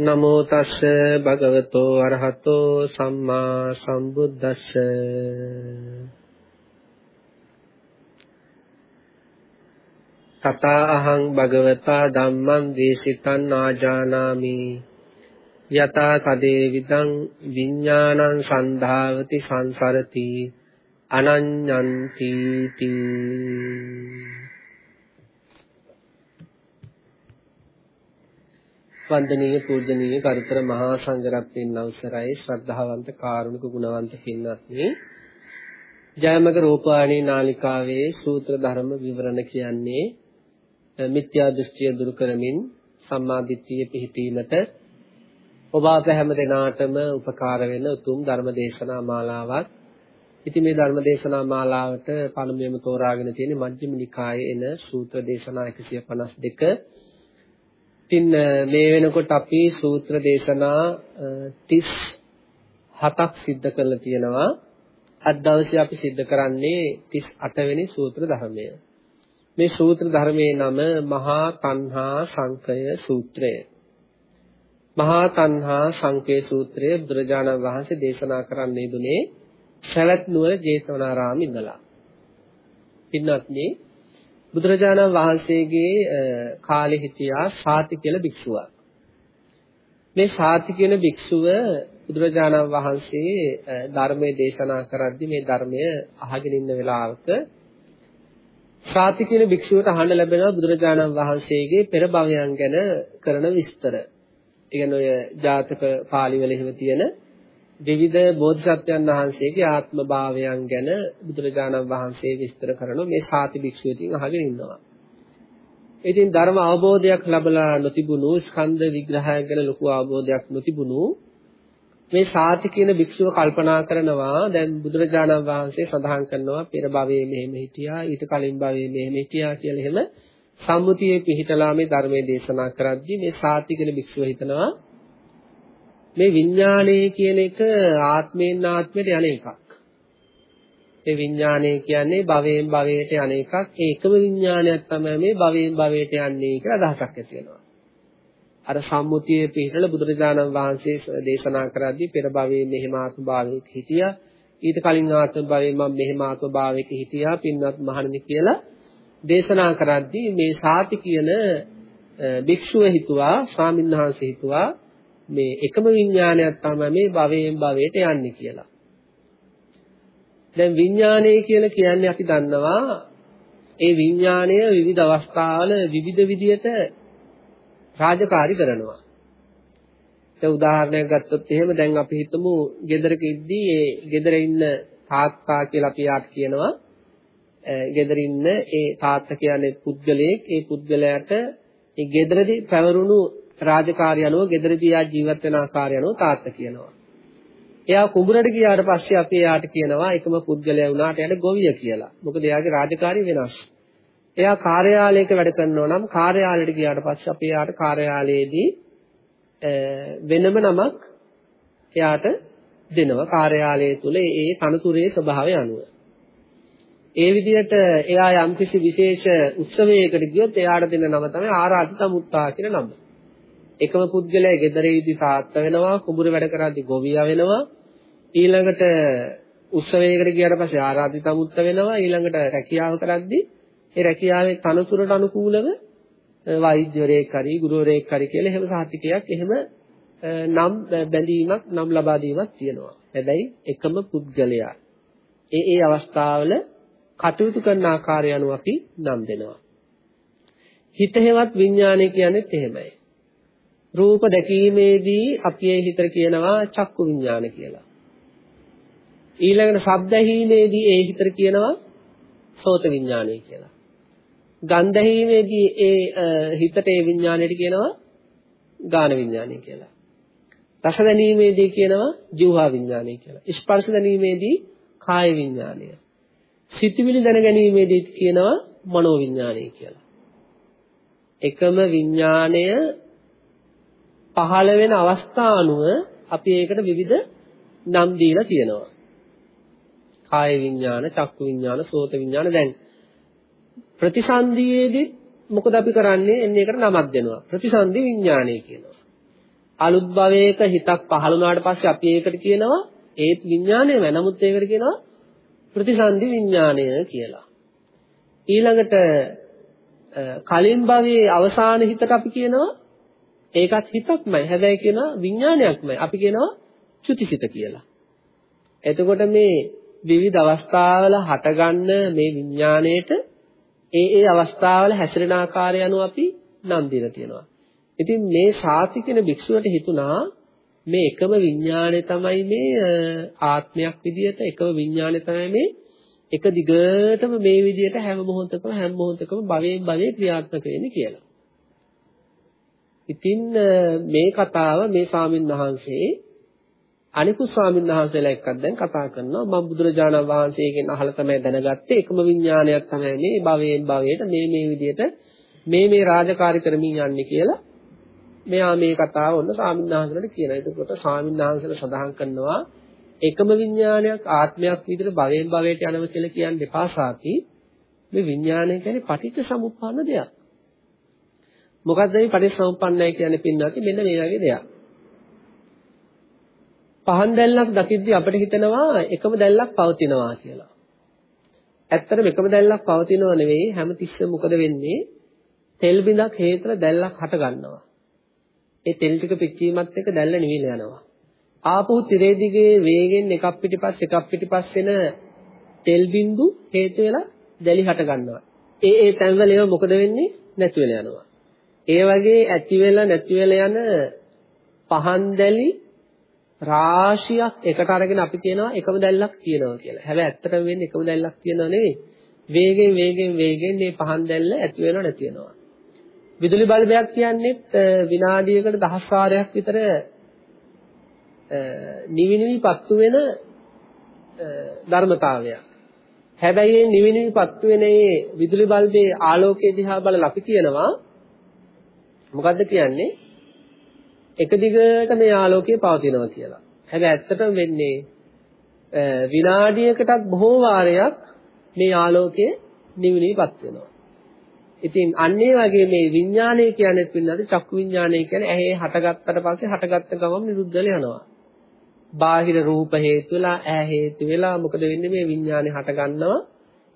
නමෝ තස්ස භගවතෝ අරහතෝ සම්මා සම්බුද්දස්ස. තථා අහං භගවතා ධම්මං දේශිතං ආජානාමි. යතා කදේ විදං විඥානං සන්ධාවති සංසරති. අනඤ්ඤන්ති තී. වන්දනීය පූජනීය කරුතර මහා සංඝරත්නයන් අවසරයි ශ්‍රද්ධාවන්ත කාරුණික ගුණවන්ත පින්වත්නි ජයමග රූපවාණී නාලිකාවේ සූත්‍ර ධර්ම විවරණ කියන්නේ මිත්‍යා දෘෂ්ටිය දුරු කරමින් සම්මා දිට්ඨිය පිහිටීමට ඔබ අප හැම දිනාටම උපකාර වෙන උතුම් ධර්ම දේශනා මාලාවක්. ඉතින් මේ ධර්ම දේශනා මාලාවට පළමුවෙන්ම තෝරාගෙන තියෙන්නේ මජ්ක්‍ධිම නිකායේ එන සූත්‍ර දේශනා 152 ඉතින් මේ වෙනකොට අපි සූත්‍ර දේශනා 37ක් සිද්ධ කරලා තියෙනවා. අද දවසේ අපි සිද්ධ කරන්නේ 38 වෙනි සූත්‍ර ධර්මය. මේ සූත්‍ර ධර්මයේ නම මහා තණ්හා සංකය සූත්‍රය. මහා තණ්හා සංකේ සූත්‍රය බුදුරජාණන් වහන්සේ දේශනා කරන්නේ දුනේ සවැත් නුවර ජේතවනාරාමේ ඉඳලා. පින්වත්නි බුදුරජාණන් වහන්සේගේ කාලේ හිටියා සාති කියලා භික්ෂුවක්. මේ සාති කියන භික්ෂුව බුදුරජාණන් වහන්සේ ධර්මයේ දේශනා කරද්දී මේ ධර්මය අහගෙන ඉන්න වෙලාවක සාති කියන භික්ෂුවට අහන්න ලැබෙනවා බුදුරජාණන් වහන්සේගේ පෙර භවයන් ගැන කරන විස්තර. ඒ කියන්නේ ඔය ජාතක පාළි වල එහෙම තියෙන විවිධ බෝධිසත්වයන් වහන්සේගේ ආත්ම භාවයන් ගැන බුදුරජාණන් වහන්සේ විස්තර කරන මේ සාති භික්ෂුව ඉතින් අහගෙන ඉන්නවා. ඉතින් ධර්ම අවබෝධයක් ලැබලා නොතිබුණු ස්කන්ධ විග්‍රහය ගැන ලොකු අවබෝධයක් නොතිබුණු මේ සාති කියන භික්ෂුව කල්පනා කරනවා දැන් බුදුරජාණන් වහන්සේ සඳහන් කරනවා පෙර භවයේ මෙහෙම හිටියා ඊට කලින් භවයේ මෙහෙම හිටියා කියලා එහෙම සම්මුතියේ පිහිටලා මේ ධර්මයේ දේශනා කරද්දී මේ සාති කියන භික්ෂුව හිතනවා මේ විඥානය කියන එක ආත්මයෙන් ආත්මයට යන එකක්. ඒ විඥානය කියන්නේ භවයෙන් භවයට යන එකක්. ඒ එකම විඥානයක් තමයි මේ භවයෙන් භවයට යන්නේ කියලා අදහසක් ඇති වෙනවා. අර සම්මුතියේ පිටරල බුදුරජාණන් වහන්සේ දේශනා කරද්දී පෙර භවයේ මෙහෙම ආත්ම භාවයක හිටියා. ඊට කලින් ආත්ම භවයේ මම මෙහෙම ආත්ම භාවයක හිටියා. පින්වත් මහණනි කියලා දේශනා කරද්දී මේ සාති කියන භික්ෂුව හිතුවා ස්වාමීන් වහන්සේ හිතුවා මේ එකම විඥානයක් තමයි මේ භවයෙන් භවයට යන්නේ කියලා. දැන් විඥානය කියලා කියන්නේ අපි දන්නවා ඒ විඥාණය විවිධ අවස්ථාවල විවිධ විදියට රාජකාරී කරනවා. දැන් උදාහරණයක් ගත්තොත් එහෙම දැන් අපි හිතමු ගෙදරක ඉද්දී ඒ ගෙදර ඉන්න තාත්තා කියලා අපි යාට කියනවා. ගෙදර ඉන්න ඒ තාත්තා කියන්නේ පුද්ගලයෙක්. ඒ පුද්ගලයාට ඒ ගෙදරදී පැවරුණු රාජකාරිය අනුව ගෙදරදී යා ජීවත් වෙන ආකාරය අනුව තාත්තා කියනවා. එයා කුඹරට ගියාට පස්සේ අපි එයාට කියනවා එකම පුද්ගලයා වුණාට එයාට ගොවිය කියලා. මොකද එයාගේ රාජකාරිය වෙනස්. එයා කාර්යාලයක වැඩ කරනවා නම් කාර්යාලයට ගියාට පස්සේ අපි එයාට කාර්යාලයේදී වෙනම නමක් එයාට දෙනවා කාර්යාලය තුල ඒ තනතුරේ ස්වභාවය අනුව. ඒ විදිහට එයා යම්කිසි විශේෂ උත්සවයකට ගියොත් එයාට දෙන නම තමයි ආරාධිත මුත්තා කියන නම. එකම පුද්ගලයා ගෙදරේදී තාත්තා වෙනවා කුඹුර වැඩ කරද්දී ගොවියා වෙනවා ඊළඟට උත්සවයකට ගියාට පස්සේ ආරාධිත මුත්ත වෙනවා ඊළඟට රැකියාව කරද්දී ඒ රැකියාවේ තනතුරට අනුකූලව වෛද්‍යවරයෙක් හරි ගුරුවරයෙක් හරි කියලා එහෙම සාහිතිකයක් එහෙම නම් බැඳීමක් නම් ලබා දීමක් තියෙනවා. හැබැයි එකම පුද්ගලයා ඒ ඒ අවස්ථාවල කටයුතු කරන ආකාරය අනුව අපි නම් දෙනවා. හිත හේවත් විඥානය කියන්නේත් එහෙමයි. රූප දැකීමේදී අපි ඒ හිතට කියනවා චක්කු විඥාන කියලා. ඊළඟට ශබ්ද ඇහිීමේදී ඒ හිතට කියනවා සෝත විඥානය කියලා. ගන්ධ ඇහිීමේදී ඒ හිතට ඒ විඥාණයට කියනවා ගාන විඥානය කියලා. රස දැනීමේදී කියනවා જીවහා විඥානය කියලා. ස්පර්ශ දැනීමේදී කාය විඥානය. සිතවිලි දැන ගැනීමේදී කියනවා මනෝ විඥානය කියලා. එකම විඥාණය පහළ වෙන අවස්ථා අනුව අපි ඒකට විවිධ නම් දීලා තියෙනවා. කාය විඥාන, චක්කු විඥාන, සෝත විඥාන දැන් ප්‍රතිසන්දියේදී මොකද අපි කරන්නේ? එන්නේ එකට නමක් දෙනවා. ප්‍රතිසන්දි විඥානය කියනවා. අලුත් භවයක හිතක් පහළ වුණාට පස්සේ අපි ඒකට කියනවා ඒත් විඥානයම. නමුත් ඒකට කියනවා ප්‍රතිසන්දි විඥානය කියලා. ඊළඟට කලින් භවයේ අවසාන හිතට අපි කියනවා ඒකත් හිතක්මයි. හැබැයි කියනවා විඥානයක්මයි. අපි කියනවා චුතිසිත කියලා. එතකොට මේ විවිධ අවස්ථාවල හටගන්න මේ විඥාණයට ඒ ඒ අවස්ථාවල හැසිරෙන ආකාරය අනුව අපි නම් දීලා තියෙනවා. ඉතින් මේ සාති කියන භික්ෂුවට හිතුණා මේ එකම විඥාණය තමයි මේ ආත්මයක් විදියට එකම විඥාණය තමයි මේ එක දිගටම මේ විදියට හැම මොහොතකම හැම මොහොතකම භවයෙන් භවයේ ක්‍රියාත්මක වෙන්නේ කියලා. ඉතින් මේ කතාව මේ ස්වාමින් වහන්සේ අනිකුත් ස්වාමීන් වහන්සේලා එක්කත් දැන් කතා කරනවා මම බුදුරජාණන් වහන්සේගෙන් අහලා තමයි දැනගත්තේ එකම විඥානයක් තමයි මේ භවයෙන් භවයට මේ මේ විදිහට මේ මේ රාජකාරී කරමින් යන්නේ කියලා මෙයා මේ කතාව ඔන්න ස්වාමීන් වහන්සේලාට කියනවා. එතකොට ස්වාමීන් වහන්සේලා සඳහන් කරනවා එකම විඥානයක් ආත්මයක් විදිහට භවයෙන් භවයට යනවා කියලා කියන්නේ පාසාති මේ විඥානය කියන්නේ පටිච්ච සමුප්පන්න දෙයක්. මොකද්ද මේ පටිච්ච සමුප්පන්නයි කියන්නේ පින්නati මෙන්න මේ වගේ දෙයක්. පහන් දැල්ලක් දකිද්දී අපිට හිතෙනවා එකම දැල්ලක් පවතිනවා කියලා. ඇත්තටම එකම දැල්ලක් පවතිනව නෙවෙයි හැමතිස්සෙම මොකද වෙන්නේ? තෙල් බිඳක් හේතල දැල්ලක් හට ගන්නවා. ඒ තෙල් ටික පිච්චීමත් එක්ක දැල්ල නිවිල යනවා. ආපහු tire දිගේ වේගෙන් එකක් පිටිපස්ස එකක් පිටිපස්ස වෙන තෙල් බිඳු හේතු වෙලා දැලි හට ගන්නවා. ඒ ඒ තැන්වල ඒවා මොකද වෙන්නේ? නැති වෙලා යනවා. ඒ වගේ ඇති වෙලා නැති වෙලා යන පහන් දැලි රාශියක් එකට අරගෙන අපි කියනවා එකම දැල්ලක් තියෙනවා කියලා. හැබැයි ඇත්තටම වෙන්නේ එකම දැල්ලක් තියෙනව නෙවෙයි. වේගෙන් වේගෙන් වේගෙන් මේ පහන් දැල්ල ඇති වෙනව නැති වෙනවා. විදුලි බල්බයක් කියන්නේ විනාඩියකට දහස් වාරයක් විතර නිවිනිවි පත්තු වෙන ධර්මතාවයක්. හැබැයි මේ නිවිනිවි පත්තු වෙන මේ විදුලි බල්බේ ආලෝකය දිහා බලලා අපි කියනවා මොකද්ද කියන්නේ? එක දිගට මේ ආලෝකය පවතිනවා කියලා. හැබැයි ඇත්තටම වෙන්නේ විනාඩියකටත් බොහෝ වාරයක් මේ ආලෝකය නිවිනිපත් වෙනවා. ඉතින් අන්න ඒ වගේ මේ විඥානය කියන්නේ පින්නද චක්කු විඥානය කියන්නේ ඇහි හටගත්තට පස්සේ හටගත්ත ගමන් නිරුද්ධ වෙලා යනවා. බාහිර රූප හේතු වෙලා ඇහැ හේතු වෙලා මොකද වෙන්නේ මේ විඥානේ හට ගන්නවා.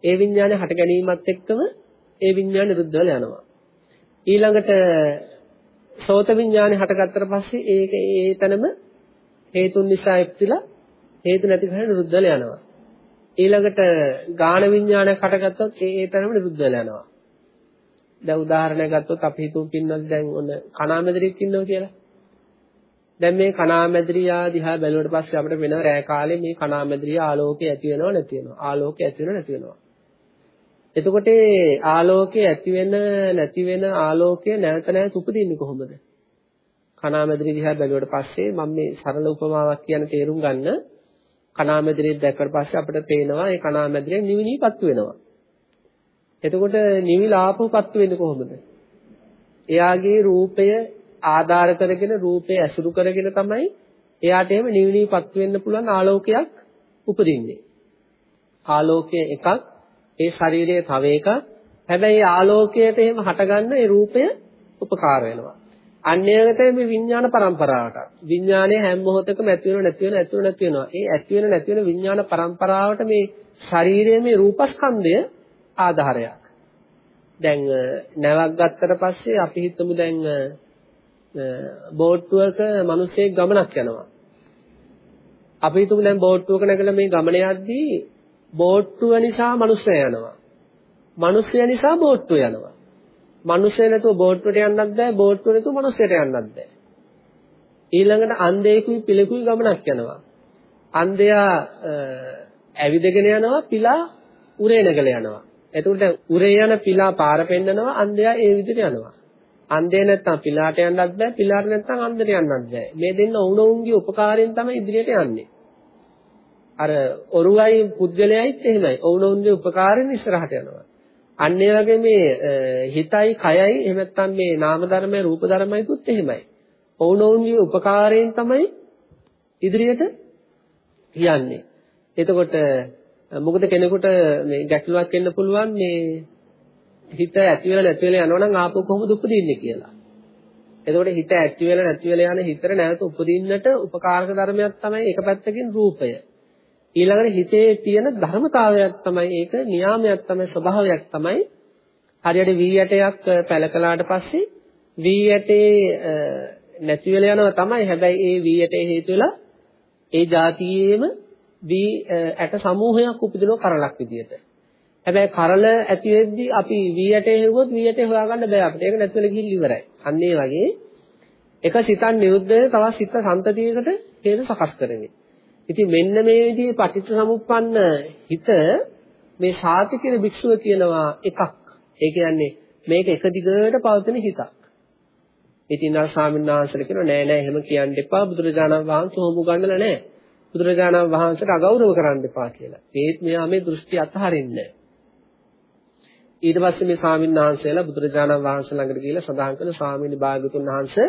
ඒ විඥානේ හට ගැනීමත් එක්කම ඒ විඥාන නිරුද්ධ වෙලා යනවා. ඊළඟට සෝත විඥානේ හටගත්තට පස්සේ ඒක ඒ තැනම හේතුන් නිසා එප්තිලා හේතු නැති කරගෙන නිරුද්ධ වෙලා යනවා. ඊළඟට ගාන විඥානයක් හටගත්තොත් ඒ ඒ තැනම නිරුද්ධ වෙලා යනවා. දැන් උදාහරණයක් ගත්තොත් අපි හිතමු පින්නත් දැන් ඔන්න කණාමැදිරියක් ඉන්නවා කියලා. දැන් මේ කණාමැදිරියා දිහා බැලුවට පස්සේ අපිට වෙන රෑ කාලේ මේ කණාමැදිරිය ආලෝකය ඇති වෙනව නැති වෙනව. ආලෝකය ඇති වෙනව නැති වෙනව. එතකොට ආලෝකය ඇති වෙන නැති වෙන ආලෝකය නැවත නැවත උපදින්නේ කොහොමද? කණාමැදිරි දිහා බැලුවට පස්සේ මම මේ සරල උපමාවක් කියන තේරුම් ගන්න කණාමැදිරිය දැක්කට පස්සේ අපිට පේනවා ඒ කණාමැදිරිය නිවිනිපත්තු වෙනවා. එතකොට නිවිලාපුපත්තු වෙන්නේ කොහොමද? එයාගේ රූපය ආධාර කරගෙන රූපය ඇසුරු කරගෙන තමයි එයාට එහෙම නිවිනිපත්තු වෙන්න පුළුවන් ආලෝකයක් උපදින්නේ. ආලෝකය එකක් ඒ ශරීරයේ තව එකක්. හැබැයි ආලෝකයට එහෙම හටගන්න ඒ රූපය උපකාර වෙනවා. අන්‍යගතේ මේ විඥාන પરම්පරාවට. විඥානයේ හැම මොහොතකම ඇති වෙනව නැති වෙනව ඇති වෙනව නැති වෙනවා. ඒ ඇති වෙන නැති වෙන විඥාන પરම්පරාවට මේ ශරීරයේ මේ රූපස්කන්ධය ආධාරයක්. දැන් නැවක් ගත්තට පස්සේ අපි හිතමු දැන් බෝට්ටුවක මිනිස්සෙක් ගමනක් යනවා. අපි හිතමු දැන් බෝට්ටුවක නැගලා මේ ගමන යද්දී බෝට්ටුව නිසා මිනිස්සු යනවා. මිනිස්සු නිසා බෝට්ටුව යනවා. මිනිස්සු නැතුව බෝට්ටුවට යන්නත් බෑ, බෝට්ටුව නැතුව මිනිස්සුන්ට යන්නත් බෑ. ඊළඟට අන්ධයෙකුයි පිළකුයි ගමනක් යනවා. අන්ධයා ඇවිදගෙන යනවා, පිලා උරේ නැගල යනවා. එතකොට උරේ යන පිලා පාර පෙන්නනවා, අන්ධයා ඒ විදිහට යනවා. අන්ධය නැත්තම් පිලාට යන්නත් බෑ, පිලාට නැත්තම් අන්ධට යන්නත් බෑ. මේ දෙන්න වුණොවුන්ගේ උපකාරයෙන් තමයි ඉදිරියට යන්නේ. අර ඔරුවයි පුද්ගලයයිත් එහෙමයි. ඔවුනොවුන්ගේ උපකාරයෙන් ඉස්සරහට යනවා. අන්න ඒ වගේ මේ හිතයි කයයි එහෙම නැත්නම් මේ නාම ධර්මයි රූප ධර්මයිකුත් එහෙමයි. ඔවුනොවුන්ගේ උපකාරයෙන් තමයි ඉදිරියට යන්නේ. එතකොට මොකද කෙනෙකුට මේ ගැටලුවක් එන්න පුළුවන් මේ හිත ඇති වෙලා නැති වෙලා යනවා නම් ආපහු කොහොමද උපදින්නේ කියලා. එතකොට හිත ඇති වෙලා නැති වෙලා යන හිතට නැවත උපදින්නට උපකාරක ධර්මයක් තමයි එක පැත්තකින් රූපය. ඊළඟට හිතේ තියෙන ධර්මතාවයක් තමයි ඒක නියාමයක් තමයි ස්වභාවයක් තමයි. හරියට වී ඇටයක් පැල කළාට පස්සේ වී ඇටේ නැති වෙලා යනවා තමයි. හැබැයි ඒ වී ඇටේ හේතු වෙලා ඒ જાතියේම වී ඇට සමූහයක් උපදින කරලක් විදියට. හැබැයි කරල ඇති වෙද්දි අපි වී ඇටේ හෙව්වොත් වී ඇටේ හොයාගන්න බෑ. අපිට ඒක නැති වෙලා ගිහින් ඉවරයි. අන්න ඒ වගේ එක සිතන් නිරුද්ධ වෙන තවත් සිත සම්තතියකට හේතු සකස් කරන්නේ ඉතින් මෙන්න මේ විදිහේ පටිච්ච සමුප්පන්න හිත මේ සාති කියන භික්ෂුව කියනවා එකක්. ඒ කියන්නේ මේක එක දිගට පවතින හිතක්. ඉතින් ආ ස්වාමීන් වහන්සේලා කියනවා නෑ නෑ එහෙම කියන්න එපා බුදුරජාණන් වහන්සේ හොමු ගන්නලා නෑ. බුදුරජාණන් වහන්සේට අගෞරව කරන්න එපා කියලා. ඒත් මෙයා මේ දෘෂ්ටි අතහරින්නේ ඊට පස්සේ මේ ස්වාමීන් වහන්සේලා බුදුරජාණන් වහන්සේ ළඟට ගිහිල්ලා සඳහන් කළ ස්වාමීන් භාගතුන් වහන්සේ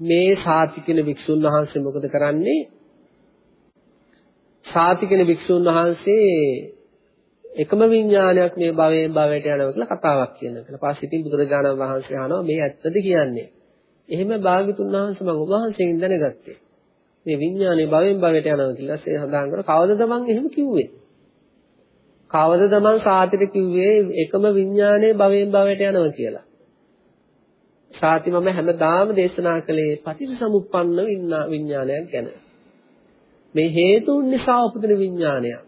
මේ සාති කියන භික්ෂුන් වහන්සේ මොකද කරන්නේ? සාති කියන භික්ෂුන් වහන්සේ එකම විඥානයක් මේ භවයෙන් භවයට යනවා කියලා කතාවක් කියනවා. ඊට පස්සේ ඉතින් බුදුරජාණන් වහන්සේ අහනවා මේ ඇත්තද කියන්නේ? එහෙම භාග්‍යතුන් වහන්සේ මම ඔබ වහන්සේගෙන් දැනගත්තේ. මේ විඥානේ භවයෙන් භවයට යනවා කියලා ඒ සඳහන් කරන කවදද මං එහෙම කිව්වේ? කවදද මං සාතිට කිව්වේ එකම විඥානේ භවයෙන් භවයට යනවා කියලා? සාති මම හැමදාම දේශනා කළේ පටිච්චසමුප්පන්න විඥානයක් ගැන. මේ හේතුන් නිසා උපදින විඥානයක්.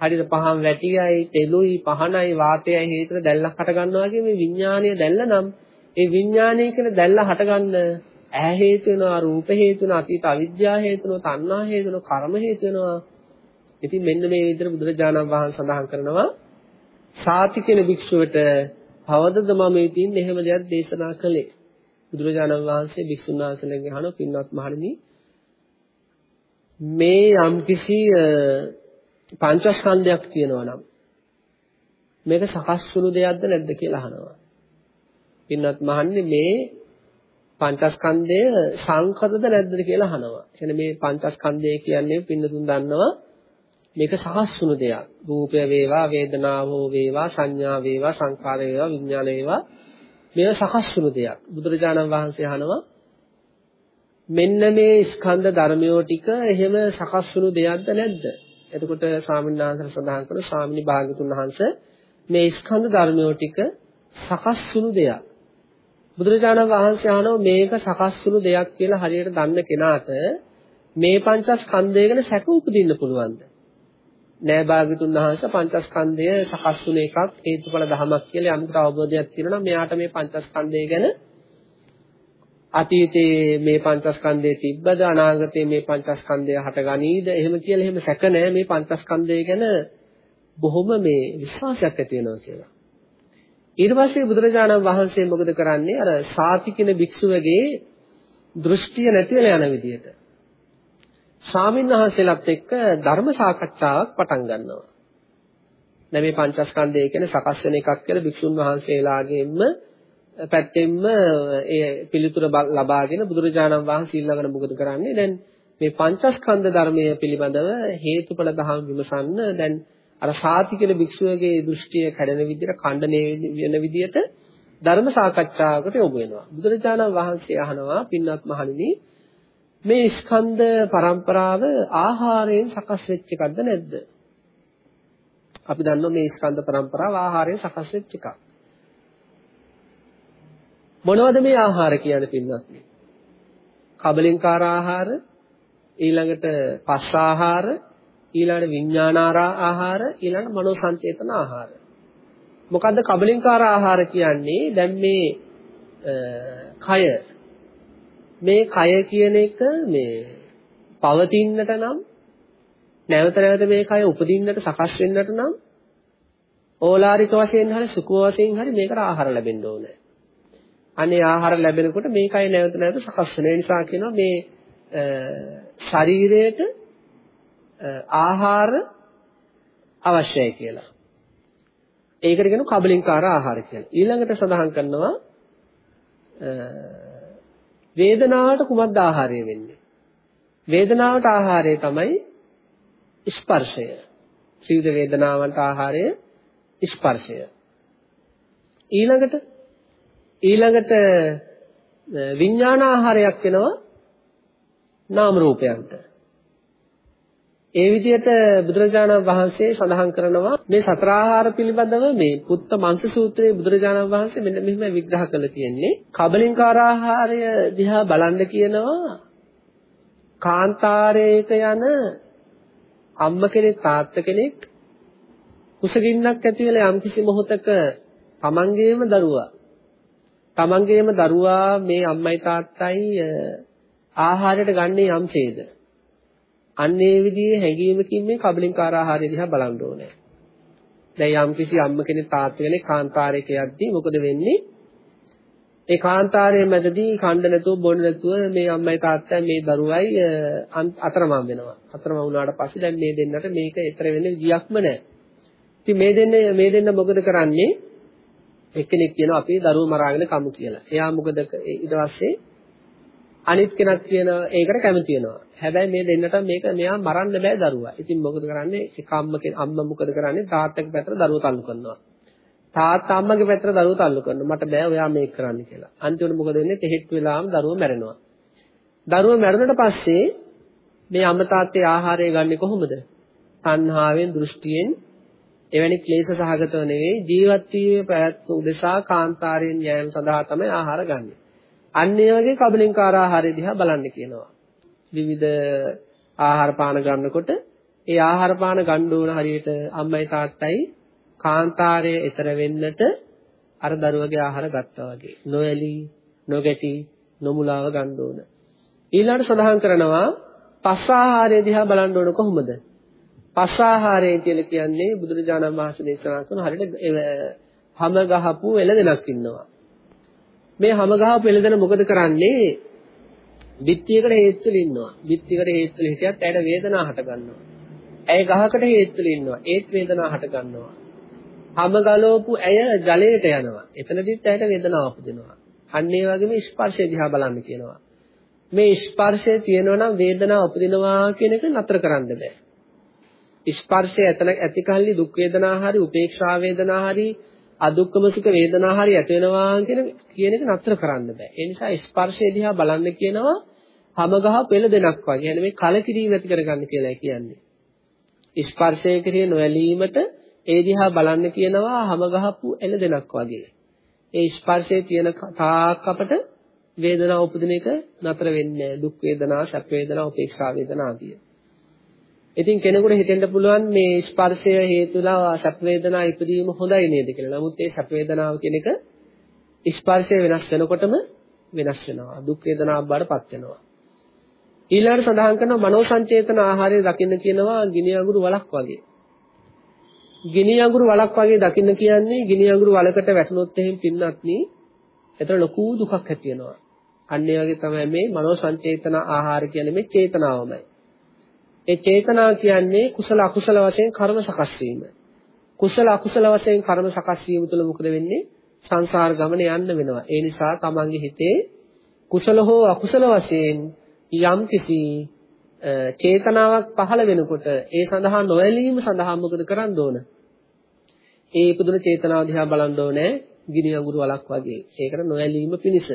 හරියට පහන් වැටියයි, තෙලුයි, පහනයි, වාතයයි හේතුව දැල්ලක් හට ගන්නවා කියන්නේ මේ විඥානීය දැල්ල නම් ඒ විඥානීය කියන දැල්ල හටගන්න ඇහැ හේතු වෙනවා, රූප හේතු වෙනවා, අතීත අවිද්‍යාව හේතු වෙනවා, තණ්හා හේතු වෙනවා, කර්ම හේතු වෙනවා. ඉතින් මෙන්න මේ විදිහට බුදුරජාණන් වහන්සේ සඳහන් කරනවා සාති කියන භික්ෂුවට අවදද මම ඉතින් එහෙම දෙයක් දේශනා කළේ. බුදුරජාණන් වහන්සේ භික්ෂුන් වහන්සේලාගෙන් අහනවා පින්වත් මහණෙනි මේ යම්කිසි පංචස්කන්ධයක් තියෙනවා නම් මේක සකස් වුණු දෙයක්ද නැද්ද කියලා අහනවා. පින්වත් මහන්නේ මේ පංචස්කන්ධය සංකතද නැද්ද කියලා අහනවා. කියන්නේ මේ පංචස්කන්ධය කියන්නේ පින්නතුන් දන්නවා මේක සකස් වුණු දෙයක්. රූපය වේවා, වේදනාව හෝ වේවා, සංඥා වේවා, සංකාර වේවා, විඥාන වේවා මේවා සකස් වුණු දෙයක්. බුදුරජාණන් වහන්සේ අහනවා මෙන්න මේ ස්කන්ධ ධර්මයෝ ටික එහෙම සකස් වුණු දෙයක්ද නැද්ද? එතකොට ස්වාමීන් වහන්සේ සඳහන් කරන ස්වාමිනී භාග්‍යතුන් වහන්සේ මේ ස්කන්ධ ධර්මයෝ ටික සකස් වුණු දෙයක්. බුදුරජාණන් වහන්සේ අහනවා මේක සකස් වුණු දෙයක් කියලා හරියට දන්න කෙනාට මේ පංචස්කන්ධය ගැන සැක උපදින්න පුළුවන්ද? නෑ භාග්‍යතුන් වහන්සේ පංචස්කන්ධය සකස් වුණ එකක් හේතුඵල ධමයක් කියලා යම්කට අවබෝධයක් තියෙනවා නම් මෙයාට මේ පංචස්කන්ධය ගැන අතීතයේ මේ පංචස්කන්ධය තිබ්බද අනාගතයේ මේ පංචස්කන්ධය හටගනීද එහෙම කියලා එහෙම සැක නැහැ මේ පංචස්කන්ධය ගැන බොහොම මේ විශ්වාසයක් ඇති වෙනවා කියලා. ඊට පස්සේ බුදුරජාණන් වහන්සේ මොකද කරන්නේ අර සාතිකින භික්ෂුවගේ දෘෂ්ටිය නැති වෙලා යන විදිහට ස්වාමීන් වහන්සේලාත් එක්ක ධර්ම සාකච්ඡාවක් පටන් ගන්නවා. දැන් මේ පංචස්කන්ධය කියන්නේ සකස් වෙන එකක් කියලා භික්ෂුන් වහන්සේලාගෙන්ම පැත්තෙන්ම ඒ පිළිතුර ලබාගෙන බුදුරජාණන් වහන්සේ ඊළඟට මොකද කරන්නේ? දැන් මේ පංචස්කන්ධ ධර්මය පිළිබඳව හේතුඵල දහම් විමසන්න දැන් අර සාති කියන භික්ෂුවගේ දෘෂ්ටිය කැඩෙන විදිහට ඛණ්ඩණය වෙන විදිහට ධර්ම සාකච්ඡාවකට යොමු වෙනවා. බුදුරජාණන් වහන්සේ අහනවා පින්වත් මහණෙනි මේ ස්කන්ධ පරම්පරාව ආහාරයෙන් සකස් වෙච්ච එකක්ද නැද්ද? අපි දන්නවා මේ ස්කන්ධ පරම්පරාව ආහාරයෙන් සකස් වෙච්ච එකක්. මොනවද මේ ආහාර කියන්නේ පින්වත්නි? කබලින්කාර ආහාර, ඊළඟට පස් ආහාර, ඊළඟට විඥානාර ආහාර ඊළඟට මනෝ සංචේතන ආහාර මොකද්ද කබලින්කාර ආහාර කියන්නේ දැන් මේ කය මේ කය කියන එක මේ පවතින්නට නම් නැවත නැවත මේ කය උපදින්නට සකස් වෙන්නට නම් ඕලාරික වශයෙන් හරි සුඛ වශයෙන් හරි මේකට ආහාර ලැබෙන්න ඕනේ. අනේ ආහාර ලැබෙනකොට මේ කය නැවත නැවත සකස් වෙන නිසා කියනවා මේ ශරීරයට ආහාර අවශ්‍යයි කියලා. ඒකට කියනවා කබලින්කාර ආහාර කියලා. ඊළඟට සඳහන් කරනවා වේදනාවට කුමක්ද ආහාරය වෙන්නේ? වේදනාවට ආහාරය තමයි ස්පර්ශය. ත්‍රිවිධ වේදනාවන්ට ආහාරය ස්පර්ශය. ඊළඟට ඊළඟට විඥාන ආහාරයක් වෙනවා නාම රූපයන්ට. ඒ විදිහට බුදුරජාණන් වහන්සේ සඳහන් කරනවා මේ සතර ආහාර පිළිබඳව මේ පුත්ත මන්ත්‍ර සූත්‍රයේ බුදුරජාණන් වහන්සේ මෙන්න මෙහෙම විග්‍රහ කරලා තියෙන්නේ. කබලින්කාර ආහාරය දිහා බලන්න කියනවා කාන්තාරයක යන අම්ම කෙනෙක් තාත්ත කෙනෙක් කුසගින්නක් ඇති වෙලා යම්කිසි මොහොතක තමන්ගේම දරුවා තමන්ගේම දරුවා මේ අම්මයි තාත්තයි ආහාරයට ගන්නේ යම්සේද අන්න ඒ විදිහේ හැඟීමකින් මේ කබලින්කාර ආහාරය දිහා බලන්න ඕනේ. දැන් යම්කිසි අම්ම කෙනෙක් තාත්ත කෙනෙක් කාන්තාරයක යද්දී මොකද වෙන්නේ? ඒ කාන්තාරයේ මැදදී කණ්ඩ නැතුව බොන්න නැතුව මේ අම්මයි තාත්තයි මේ දරුවයි අතරමං වෙනවා. අතරමං වුණාට පස්සේ දැන් මේ දෙන්නට මේක ඊතර වෙන්නේ විදියක්ම නැහැ. ඉතින් මේ දෙන්න මේ දෙන්න මොකද කරන්නේ? එක්කෙනෙක් කියනවා අපි දරුවෝ මරාගෙන කමු කියලා. එයා මොකද ඊට පස්සේ අනිත් කෙනෙක් කියන ඒකට කැමති වෙනවා. හැබැයි මේ දෙන්නට මේක මෙයා මරන්න බෑ දරුවා. ඉතින් මොකද කරන්නේ? එක අම්ම අම්මා මොකද කරන්නේ? තාත්තගේ පැත්තට දරුවෝ තල්ලු කරනවා. තාත්තා අම්මගේ පැත්තට දරුවෝ තල්ලු කරනවා. මට බෑ ඔයා මේක කරන්න කියලා. අන්තිමට මොකද වෙන්නේ? තෙහෙට් වෙලාම දරුවෝ මැරෙනවා. දරුවෝ මැරුණට පස්සේ මේ අම්ම තාත්තේ ආහාරය ගන්නෙ කොහොමද? තණ්හාවෙන්, දෘෂ්ටියෙන් එවැනි ක්ලේශ සහගතව නෙවෙයි ජීවත් වීමේ පැවැත්ම උදෙසා කාන්තාරයෙන් යෑම සඳහා තමයි ආහාර ගන්නෙ. අන්න ඒ වගේ කබලින්කාර ආහාරය දිහා බලන්න කියනවා. විවිධ ආහාර පාන ගන්නකොට ඒ ආහාර පාන ගන්න ඕන හරියට අම්මයි තාත්තයි කාන්තාරයේ ඈතර වෙන්නට අර දරුවගේ ආහාර ගත්තා වගේ. නොඇලී, නොගැටි, නොමුලාව ගන්න ඕන. ඊළඟට සඳහන් කරනවා පස් ආහාරය දිහා බලන්න ඕන කොහොමද? පස් ආහාරය කියලා කියන්නේ බුදුරජාණන් වහන්සේ දේශනා කරන හරියට හැම ගහපු එළදෙනක් ඉන්නවා. මේ හැම ගහපු එළදෙන මොකද කරන්නේ? බිත්තියකට හේතුල ඉන්නවා. බිත්තියකට හේතුල හිටියත් ඇයට වේදනාව හට ගන්නවා. ඇය ගහකට හේතුල ඉන්නවා. ඒත් වේදනාව හට ගන්නවා. හැම ගලවපු ඇය ජලයට යනවා. එතනදිත් ඇයට වේදනාව උපදිනවා. අන්න ඒ වගේම ස්පර්ශය දිහා බලන්න කියනවා. මේ ස්පර්ශය තියෙනවා නම් වේදනාව උපදිනවා කියන එක නතර කරන්න බෑ. ස්පර්ශය ඇතන ඇති කල්ලි දුක් වේදනා හරි උපේක්ෂා වේදනා හරි අදුක්කම සුඛ වේදනා හරි ඇති වෙනවා කියන කියන එක නතර කරන්න බෑ. ඒ නිසා ස්පර්ශය දිහා බලන්න කියනවා හැමගහ පෙළ දෙනක් වගේ. يعني මේ කලකිරීම ඇති කරගන්න කියලා කියන්නේ. ස්පර්ශය කෙරේ නොඇලීමට ඒ දිහා බලන්න කියනවා හැමගහපු එළ දෙනක් වගේ. ඒ ස්පර්ශයේ තියෙන තාක් අපට වේදනාව උපදින එක නතර වෙන්නේ නැහැ. දුක් වේදනා, සැප වේදනා, උපේක්ෂා වේදනා ආදී. ඉතින් කෙනෙකුට හිතෙන්න පුළුවන් මේ ස්පර්ශය හේතුලා සැප වේදනා ඉදීම හොඳයි නේද කියලා. නමුත් ඒ සැප වේදනාව කියන එක ස්පර්ශය වෙනස් වෙනකොටම වෙනස් වෙනවා. දුක් වේදනාවක් බාටපත් වෙනවා. ඊළඟට සඳහන් කරනවා මනෝ සංචේතන ආහාරය දකින්න කියනවා ගිනි අඟුරු වලක් වගේ. ගිනි අඟුරු වලක් වගේ දකින්න කියන්නේ ගිනි අඟුරු වලකට වැටුනොත් එහෙම පින්නත් නී එතන ලොකු දුකක් ඇති වෙනවා. අන්න ඒ වගේ තමයි මේ මනෝ සංචේතන ආහාර කියන්නේ මේ චේතනාවමයි. ඒ චේතනා කියන්නේ කුසල අකුසල වශයෙන් කර්ම සකස් වීම. කුසල අකුසල වශයෙන් කර්ම සකස් වීම තුළ මොකද වෙන්නේ? සංසාර ගමන යන්න වෙනවා. ඒ නිසා තමන්ගේ හිතේ කුසල හෝ අකුසල වශයෙන් යම් කිසි චේතනාවක් පහළ වෙනකොට ඒ සඳහා නොඇලීම සඳහා මොකද කරන්න ඕන? ඒ ඉපදුන චේතනාව දිහා බලන්න ඕනේ ගිනි අඟුරු වලක් වගේ. ඒකට නොඇලීම පිණිස.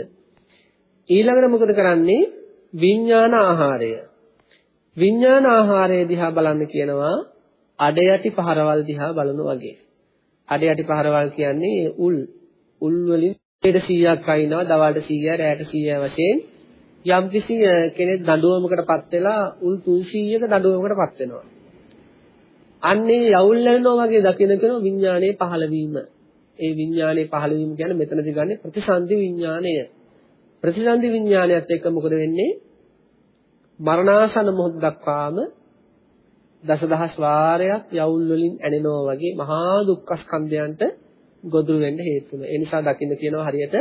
ඊළඟට මොකද කරන්නේ? විඥාන ආහාරය. විඥාන ආහාරය දිහා බලන්න කියනවා අඩයටි පහරවල් දිහා බලන වගේ. අඩයටි පහරවල් කියන්නේ උල් උල් වලින් 100ක් අයින්නවා දවල්ට 100 රැයට 100 වශයෙන් යම්කිසි කෙනෙක් දඬුවමකටපත් වෙලා උල් 300ක දඬුවමකටපත් වෙනවා. අන්නේ යවුල් යනවා වගේ දකින කෙන විඥානයේ පහළවීම. ඒ විඥානයේ පහළවීම කියන්නේ මෙතනදී ගන්න ප්‍රතිසන්දි විඥානය. ප්‍රතිසන්දි විඥානයත් එක්ක මොකද වෙන්නේ? මරණාසන මොහොත දක්වාම දසදහස් වාරයක් යවුල් වලින් ඇනෙනවා වගේ මහා දුක්ඛ ස්කන්ධයන්ට ගොදුරු වෙන්න හේතු වෙනවා. ඒ නිසා දකින්න කියනවා හරියට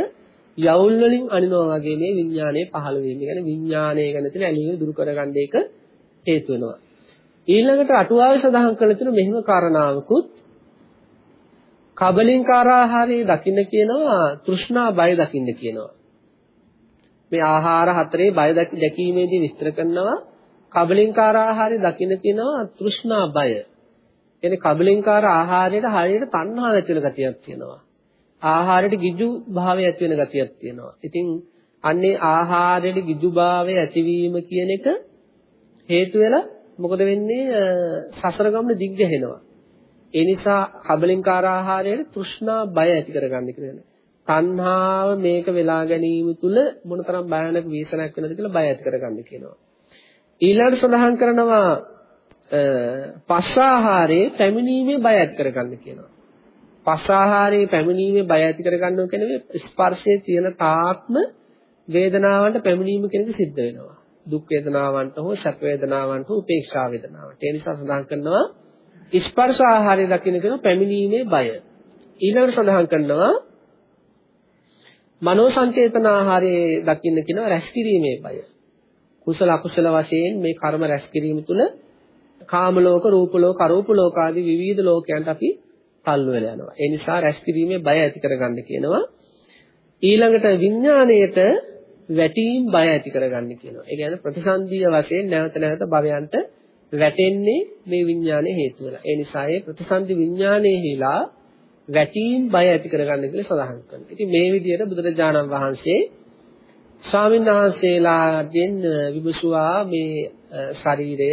යවුල් වලින් අනිනවා වගේ මේ විඥානයේ පහළ වීම. කියන්නේ විඥානය ගැන තියෙන ඇලීම දුරු කරගන්න එක හේතු වෙනවා. ඊළඟට අටුවාවේ සඳහන් කරලා තියෙන මෙහෙම කාරණාවකුත් කබලින්කාර ආහාරයේ දකින්න කියනවා තෘෂ්ණා බය දකින්න කියනවා. මේ ආහාර හතරේ බය දැකීමේදී විස්තර කරනවා කබලින්කාර ආහාරය දකින්න කියනවා තෘෂ්ණා බය. කියන්නේ කබලින්කාර ආහාරයට හරියට තණ්හාව ඇති වෙන ගතියක් තියෙනවා. ආහාරයට ගිජු භාවය ඇති වෙන ගතියක් තියෙනවා. ඉතින් අන්නේ ආහාරයට ගිජු භාවය ඇතිවීම කියන එක හේතු වෙලා මොකද වෙන්නේ සසර ගමන දිග්ගැහෙනවා. ඒ නිසා කබලින්කාර ආහාරයට තෘෂ්ණා බය ඇති කරගන්න කියලා. තණ්හාව මේක වෙලා ගැනීම තුල මොනතරම් භයානක වීසනයක් වෙනද කියලා බය ඇති කරගන්න කියනවා. ඊළඟට සඳහන් කරනවා පස්සාහාරයේ පැමිණීමේ බය ඇති කරගන්න කියනවා. පස්සාහාරයේ පැමිණීමේ බය ඇති කරගන්නව කියන්නේ ස්පර්ශයේ තියෙන තාත්ම වේදනාවන්ට පැමිණීම කියන එක සිද්ධ වෙනවා. දුක් වේදනාවන්ට හෝ සැප වේදනාවන්ට හෝ උපේක්ෂා වේදනාවන්ට. ඒ නිසා සඳහන් කරනවා ස්පර්ශ ආහාරය දකින්න කියන පැමිණීමේ බය. ඊළඟට සඳහන් කරනවා මනෝ සංචේතන ආහාරයේ දකින්න කියනවා රැස්කිරීමේ බය. කුසල අකුසල වශයෙන් මේ කර්ම රැස් කිරීම තුළ කාම ලෝක, රූප ලෝක, අරූප ලෝක ආදී විවිධ ලෝකයන්ට අපි තල්ලු වෙලා යනවා. ඒ නිසා රැස් කිරීමේ බය ඇති කරගන්න කියනවා. ඊළඟට විඥාණයට වැටීම් බය ඇති කරගන්න කියනවා. ඒ කියන්නේ ප්‍රතිසන්දිය වශයෙන් නැවත නැවත භවයන්ට වැටෙන්නේ මේ විඥානයේ හේතු වෙලා. ඒ නිසා ඒ ප්‍රතිසන්දි විඥානයේ හිලා වැටීම් බය ඇති කරගන්න කියලා සඳහන් කරනවා. ඉතින් මේ විදිහට බුදුරජාණන් වහන්සේ ස්වාමීන් වහන්සේලාගෙන් විමසුවා මේ ශරීරය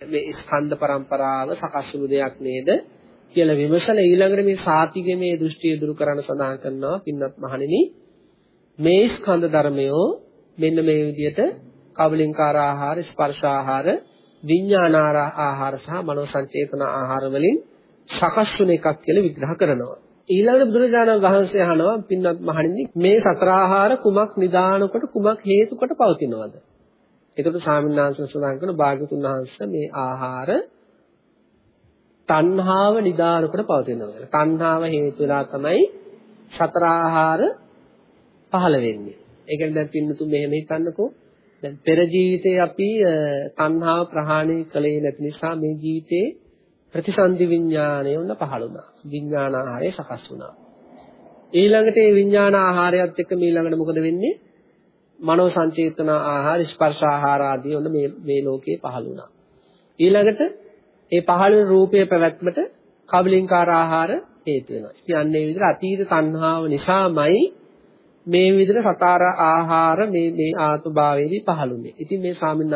මේ ස්කන්ධ પરම්පරාව සකස් වූ දෙයක් නේද කියලා විමසලා ඊළඟට මේ සාතිගේ මේ දෘෂ්ටිය දුරු කරන්න සඳහන් කරනවා පින්වත් මහණෙනි මේ ස්කන්ධ ධර්මයෝ මෙන්න මේ විදිහට කවලින්කාර ආහාර ස්පර්ශ ආහාර විඥානාර ආහාර සහ මනෝ සංචේතන ආහාර වලින් සකස් වුන එකක් කියලා විග්‍රහ කරනවා ඊළඟට බුදුරජාණන් වහන්සේ අහනවා පින්වත් මහණෙනි මේ සතර ආහාර කුමක් නිදාන කොට කුමක් හේතු කොට පවතිනවද? එතකොට ස්වාමීන් වහන්සේ සඳහන් කරන භාග්‍යතුන් වහන්සේ මේ ආහාර තණ්හාව නිදාන කොට පවතිනවා. තණ්හාව හේතු වෙලා තමයි සතර ආහාර පහළ වෙන්නේ. ඒ කියන්නේ දැන් පින්නතුන් මෙහෙම හිතන්නකෝ. දැන් පෙර ජීවිතේ අපි තණ්හාව ප්‍රහාණය කළේ නැති නිසා මේ ජීවිතේ ප්‍රතිසන්දි විඥාණය උන්න පහළ වුණා. විඥාන ආහාරය සකස් වුණා. ඊළඟට මේ විඥාන ආහාරයත් එක්ක ඊළඟට මොකද වෙන්නේ? මනෝ සංචේතන ආහාර, ස්පර්ශ ආහාර ආදී උන්න මේ මේ ලෝකේ පහළ වුණා. ඊළඟට ඒ පහළ වෙන රූපයේ පැවැත්මට කබලින්කාර ආහාර හේතු වෙනවා. ඉතින් අන්න ඒ විදිහට අතීත තණ්හාව නිසාමයි මේ විදිහට සතර ආහාර මේ මේ ආත්මභාවයේදී පහළුනේ. ඉතින් මේ ස්වාමීන්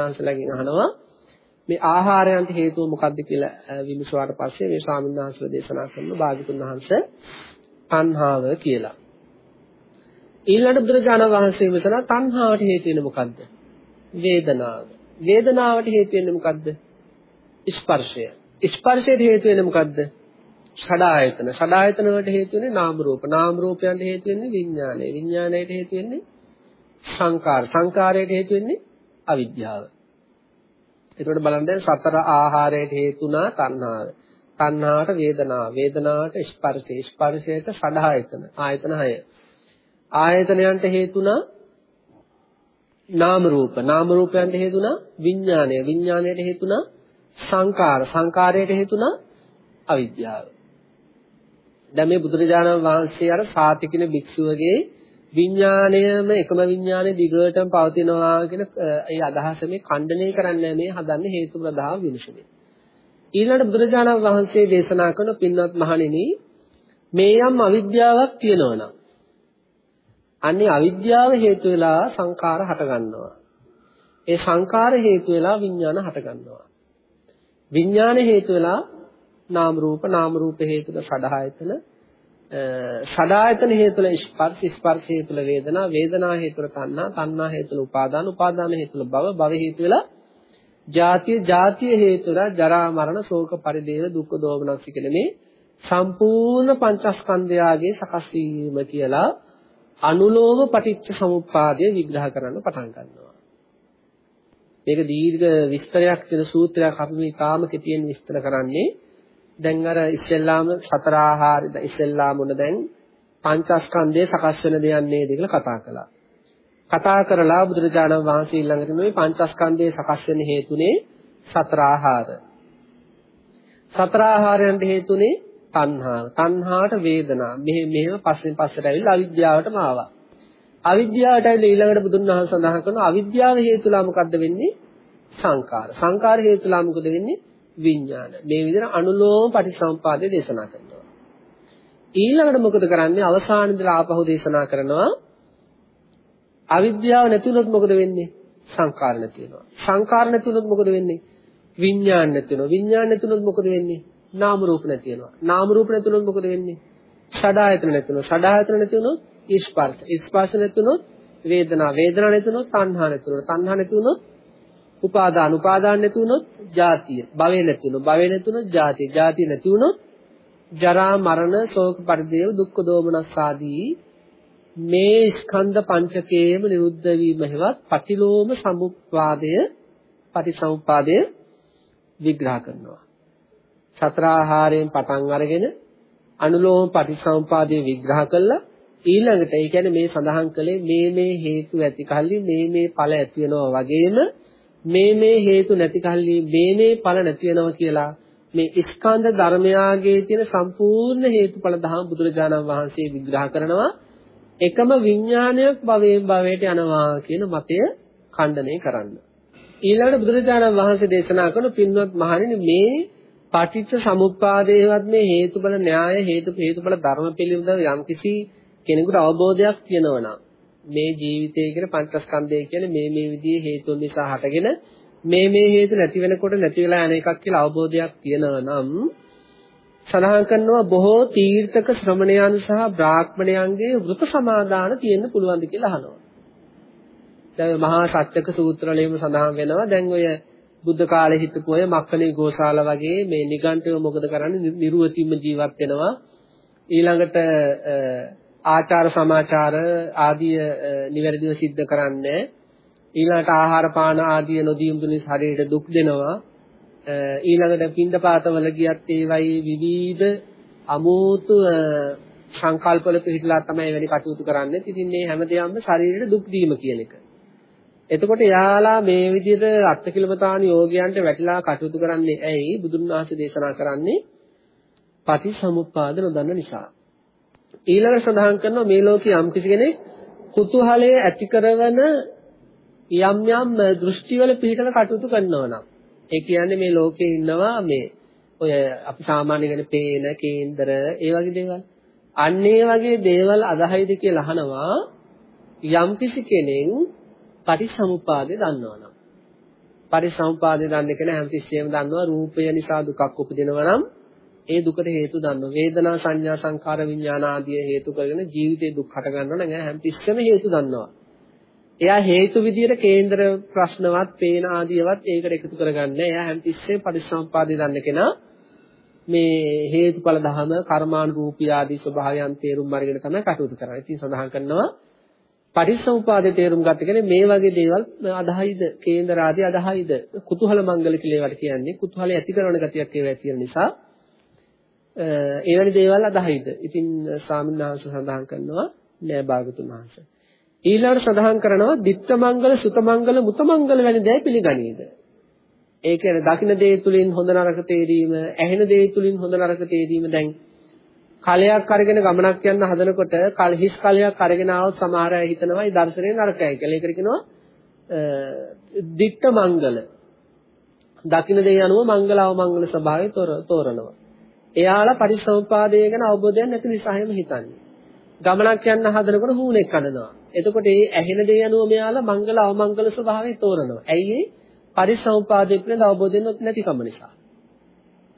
අහනවා මේ ආහාරයන්ට හේතුව මොකක්ද කියලා විමසුවාට පස්සේ මේ ස්වාමීන් වහන්සේලා දේශනා කරන භාග්‍යතුන් වහන්සේ තණ්හාව කියලා. ඊළඟට බුදුරජාණන් වහන්සේ මෙතන තණ්හාවට හේතු වෙන්නේ මොකද්ද? වේදනාව. වේදනාවට හේතු වෙන්නේ මොකද්ද? ස්පර්ශය. ස්පර්ශයට හේතු වෙන්නේ මොකද්ද? ෂඩායතන. ෂඩායතන වලට හේතු වෙන්නේ නාම රූප. නාම රූපයන්ට හේතු වෙන්නේ විඥානය. විඥානයට හේතු වෙන්නේ සංකාර. සංකාරයට හේතු වෙන්නේ අවිද්‍යාව. එතකොට බලන්න දැන් සතර ආහාරයට හේතුණා තණ්හාව. තණ්හාවට වේදනාව, වේදනාවට ස්පර්ශය, ස්පර්ශයට සඩආයතන, ආයතන 6. ආයතනයන්ට හේතුණා නාම රූප, නාම රූපයන්ට හේතුණා විඥානය, විඥානයට හේතුණා සංකාර, සංකාරයට හේතුණා අවිද්‍යාව. දැන් මේ බුදුරජාණන් වහන්සේ අර සාතිකින භික්ෂුවගේ විඥාණයම එකම විඥානේ දිගටම පවතිනවා කියන ඒ අදහස මේ ඛණ්ඩණය කරන්නේ මේ හදන්නේ හේතු ප්‍රදාව විනිශ්චය. ඊළඟට බුදුරජාණන් වහන්සේ දේශනා කරන පින්වත් මහණෙනි මේ යම් අවිද්‍යාවක් තියෙනවනම් අන්නේ අවිද්‍යාව හේතු වෙලා සංකාර හට ගන්නවා. ඒ සංකාර හේතු වෙලා විඥාන හට ගන්නවා. විඥාන හේතු වෙලා නාම රූප නාම රූප හේතුක සඩහායතන සදායතන හේතුල ස්පර්ශ ස්පර්ශ හේතුල වේදනා වේදනා හේතුල තණ්හා තණ්හා හේතුල උපාදාන උපාදාන හේතුල භව භව හේතු වෙලා ජාතිය ජාතිය හේතුලා ජරා මරණ ශෝක පරිදේව දුක්ඛ දෝමනස් කියන මේ සම්පූර්ණ පංචස්කන්ධයාගේ සකස් වීම කියලා අනුලෝම පටිච්ච සමුප්පාදය විග්‍රහ කරන්න පටන් ගන්නවා. මේක දීර්ඝ විස්තරයක් දෙන සූත්‍රයක් අපි මේ කාම කෙටියෙන් විස්තර කරන්නේ. දැන් අර ඉස්සෙල්ලාම සතර ආහාර ඉස්සෙල්ලාම උන දැන් පංචස්කන්ධය සකස් වෙන දෙයක් නේද කියලා කතා කළා. කතා කරලා බුදුරජාණන් වහන්සේ ළඟට මේ පංචස්කන්ධයේ සකස් වෙන හේතුනේ සතර ආහාර. සතර ආහාරයන්ට හේතුනේ තණ්හාව. තණ්හාවට වේදනා. මෙහෙ මෙහෙම පස්සෙන් පස්සට ඇවිල්ලා අවිද්‍යාවටම ආවා. අවිද්‍යාවට ඇවිල්ලා ඊළඟට බුදුන් වහන්සේ සඳහන් කරනවා අවිද්‍යාව හේතුලා මොකද්ද වෙන්නේ? සංකාර. සංකාර හේතුලා මොකද වෙන්නේ? විඥාන. මේ විදිහට අනුලෝම පටිසම්පාදේ දේශනා කරනවා. ඊළඟට මොකද කරන්නේ? අවසානයේදී ආපහු දේශනා කරනවා අවිද්‍යාව නැති වුණොත් මොකද වෙන්නේ? සංකාර නැති වෙනවා. සංකාර නැති වුණොත් මොකද වෙන්නේ? විඥාන නැති වෙනවා. විඥාන නැති වුණොත් මොකද වෙන්නේ? නාම රූප නැති වෙනවා. නාම රූප නැති වුණොත් මොකද වෙන්නේ? ෂඩායතන නැති වෙනවා. ෂඩායතන නැති වුණොත් ස්පර්ශ. ස්පර්ශ නැති වුණොත් වේදනා. වේදනා නැති වුණොත් තණ්හා නැති වෙනවා. තණ්හා නැති වුණොත් උපාදාන. උපාදාන නැති වුණොත් ජාතිය. භවය නැති වුණොත් භවය නැති වුණොත් ජාතිය. ජාතිය නැති වුණොත් ජරා මරණ ශෝක පරිදේව දුක්ඛ දෝමනස් ආදී මේ ස්කන්ධ පංචකයේම නිරුද්ධ වීම හේවත් පටිලෝම සමුප්පාදය පටිසමුප්පාදය විග්‍රහ කරනවා. සතරාහාරයෙන් පටන් අරගෙන අනුලෝම පටිසමුපාදයේ විග්‍රහ කළා ඊළඟට ඒ කියන්නේ මේ සඳහන් කළේ මේ මේ හේතු ඇති කල්ලි මේ මේ ඵල ඇති වෙනවා වගේම මේ මේ හේතු නැති කල්ලි මේ මේ ඵල නැති වෙනවා කියලා මේ ස්කන්ධ ධර්මයාගේ තියෙන සම්පූර්ණ හේතුඵල දහම් බුදුරජාණන් වහන්සේ විග්‍රහ කරනවා එකම විඥානයක් භවයෙන් භවයට යනවා කියන මතය ඛණ්ඩනය කරන්න. ඊළඟට බුදුරජාණන් වහන්සේ දේශනා කරන පින්වත් මහණෙනි මේ පටිච්ච සමුප්පාදයේවත් මේ හේතුඵල න්‍යාය හේතු හේතුඵල ධර්ම පිළිබඳව යම්කිසි කෙනෙකුට අවබෝධයක් තියෙනවා නම් මේ ජීවිතය කියන පංචස්කන්ධය කියන්නේ මේ මේ විදිහේ හේතුන් නිසා හටගෙන මේ මේ හේතු නැති වෙනකොට නැති වෙලා යන එකක් කියලා අවබෝධයක් තියෙනවා නම් සඳහන් කරනවා බොහෝ තීර්ථක ශ්‍රමණයන් සහ බ්‍රාහ්මණයන්ගේ වෘත සමාදාන තියෙන්න පුළුවන්ද කියලා අහනවා. දැන් මහා සත්‍යක සූත්‍රවලෙම සඳහන් වෙනවා. දැන් ඔය බුද්ධ කාලේ හිටපු අය මක්කලේ ගෝසාල වගේ මේ නිගණ්ඨව මොකද කරන්නේ? නිර්වතිම්ම ජීවත් වෙනවා. ඊළඟට ආචාර සමාචාර ආදී නිවැරදිව සිද්ධ කරන්නේ ඊළඟට ආහාර පාන ආදී නොදීම් තුලින් ශරීරයට දුක් දෙනවා ඊළඟට පින්දපාතවල ගියත් ඒවයි විවිධ අමෝතු සංකල්පවල පිළිහිලා තමයි වෙලි කටයුතු කරන්නේ. ඉතින් මේ හැමදේම ශරීරයට දුක් දීම කියන එක. එතකොට යාලා මේ විදිහට අත්කිලමතාන යෝගයන්ට වැටිලා කටයුතු කරන්නේ ඇයි? බුදුන් වහන්සේ දේශනා කරන්නේ පටිසමුප්පාද නොදන්න නිසා. ඊළඟ සඳහන් කරනවා මේ ලෝකේ යම් කිසි කෙනෙක් කුතුහලය ඇති කරන යම් යම් දෘෂ්ටිවල පිළිතල කටයුතු කරනවා නම් ඒ කියන්නේ මේ ලෝකේ ඉන්නවා මේ ඔය අපි සාමාන්‍ය කියන පේන කේන්දර ඒ වගේ දේවල්. අන්න ඒ වගේ දේවල් අදහයිද කියලා අහනවා යම් කිසි කෙනෙක් පටිසමුපාදේ දන්නවනම් පටිසමුපාදේ දන්නේ කෙනා හැමතිස්සෙම දන්නවා රූපය නිසා දුකක් උපදිනවා නම් ඒ දුකට හේතු දන්නවා වේදනා සංඥා සංකාර විඥාන ආදී හේතු කරගෙන ජීවිතේ දුක් හට ගන්නවා නම් එයා හැමතිස්සෙම හේතු දන්නවා. එයා හේතු විදියට කේන්දර ප්‍රශ්නවත් පේන ආදියවත් ඒකට එකතු කරගන්න එයා හැමතිස්සෙම පටිසමුපාදේ දන්න කෙනා මේ හේතුඵල ධහම කර්මානුරූපී ආදී ස්වභාවයන් තේරුම් අරගෙන තමයි කටයුතු කරන්නේ. ඉතින් සඳහන් කරනවා පටිච්චසමුපාදේ තේරුම් ගත්ත කෙනේ මේ වගේ දේවල් අදහයිද? කේන්දර ආදී අදහයිද? කුතුහල මංගල කියලා ඒවට කියන්නේ. කුතුහලය ඇති කරන ගතියක් ඒවා තියෙන නිසා එවැනි දේවල් අදහයිද ඉතින් ස්වාමීන් වහන්සේ සඳහන් කරනවා නෑ භාගතුන් වහන්සේ ඊළඟට සඳහන් කරනවා ditta මංගල සුත මංගල මුත මංගල වැනි දේ පිළිගනීද ඒ කියන්නේ දකින්න දේ තුලින් හොඳ නරක තේරීම ඇහෙන දේ තුලින් හොඳ නරක තේරීම දැන් කලයක් අරගෙන ගමනක් යන්න හදනකොට කල හිස් කලයක් අරගෙන ආවොත් සමහර අය හිතනවායි දර්ශනේ නරකයි කියලා. ඒකට කියනවා දික්ක මංගල. දකින්න දේ අනුව මංගලව මංගල ස්වභාවය තෝරනවා. එයාලා පරිසම්පාදය ගැන අවබෝධයක් නැති නිසා එහෙම හිතන්නේ. ගමනක් යන්න හදනකොට හුණෙක් කඩනවා. එතකොට මේ ඇහෙන දේ අනුව මෙයාලා මංගල අවමංගල ස්වභාවය තෝරනවා. ඇයි ඒ පරිසම්පාදයේ පිළිබඳ අවබෝධයක් නැතිකම නිසා.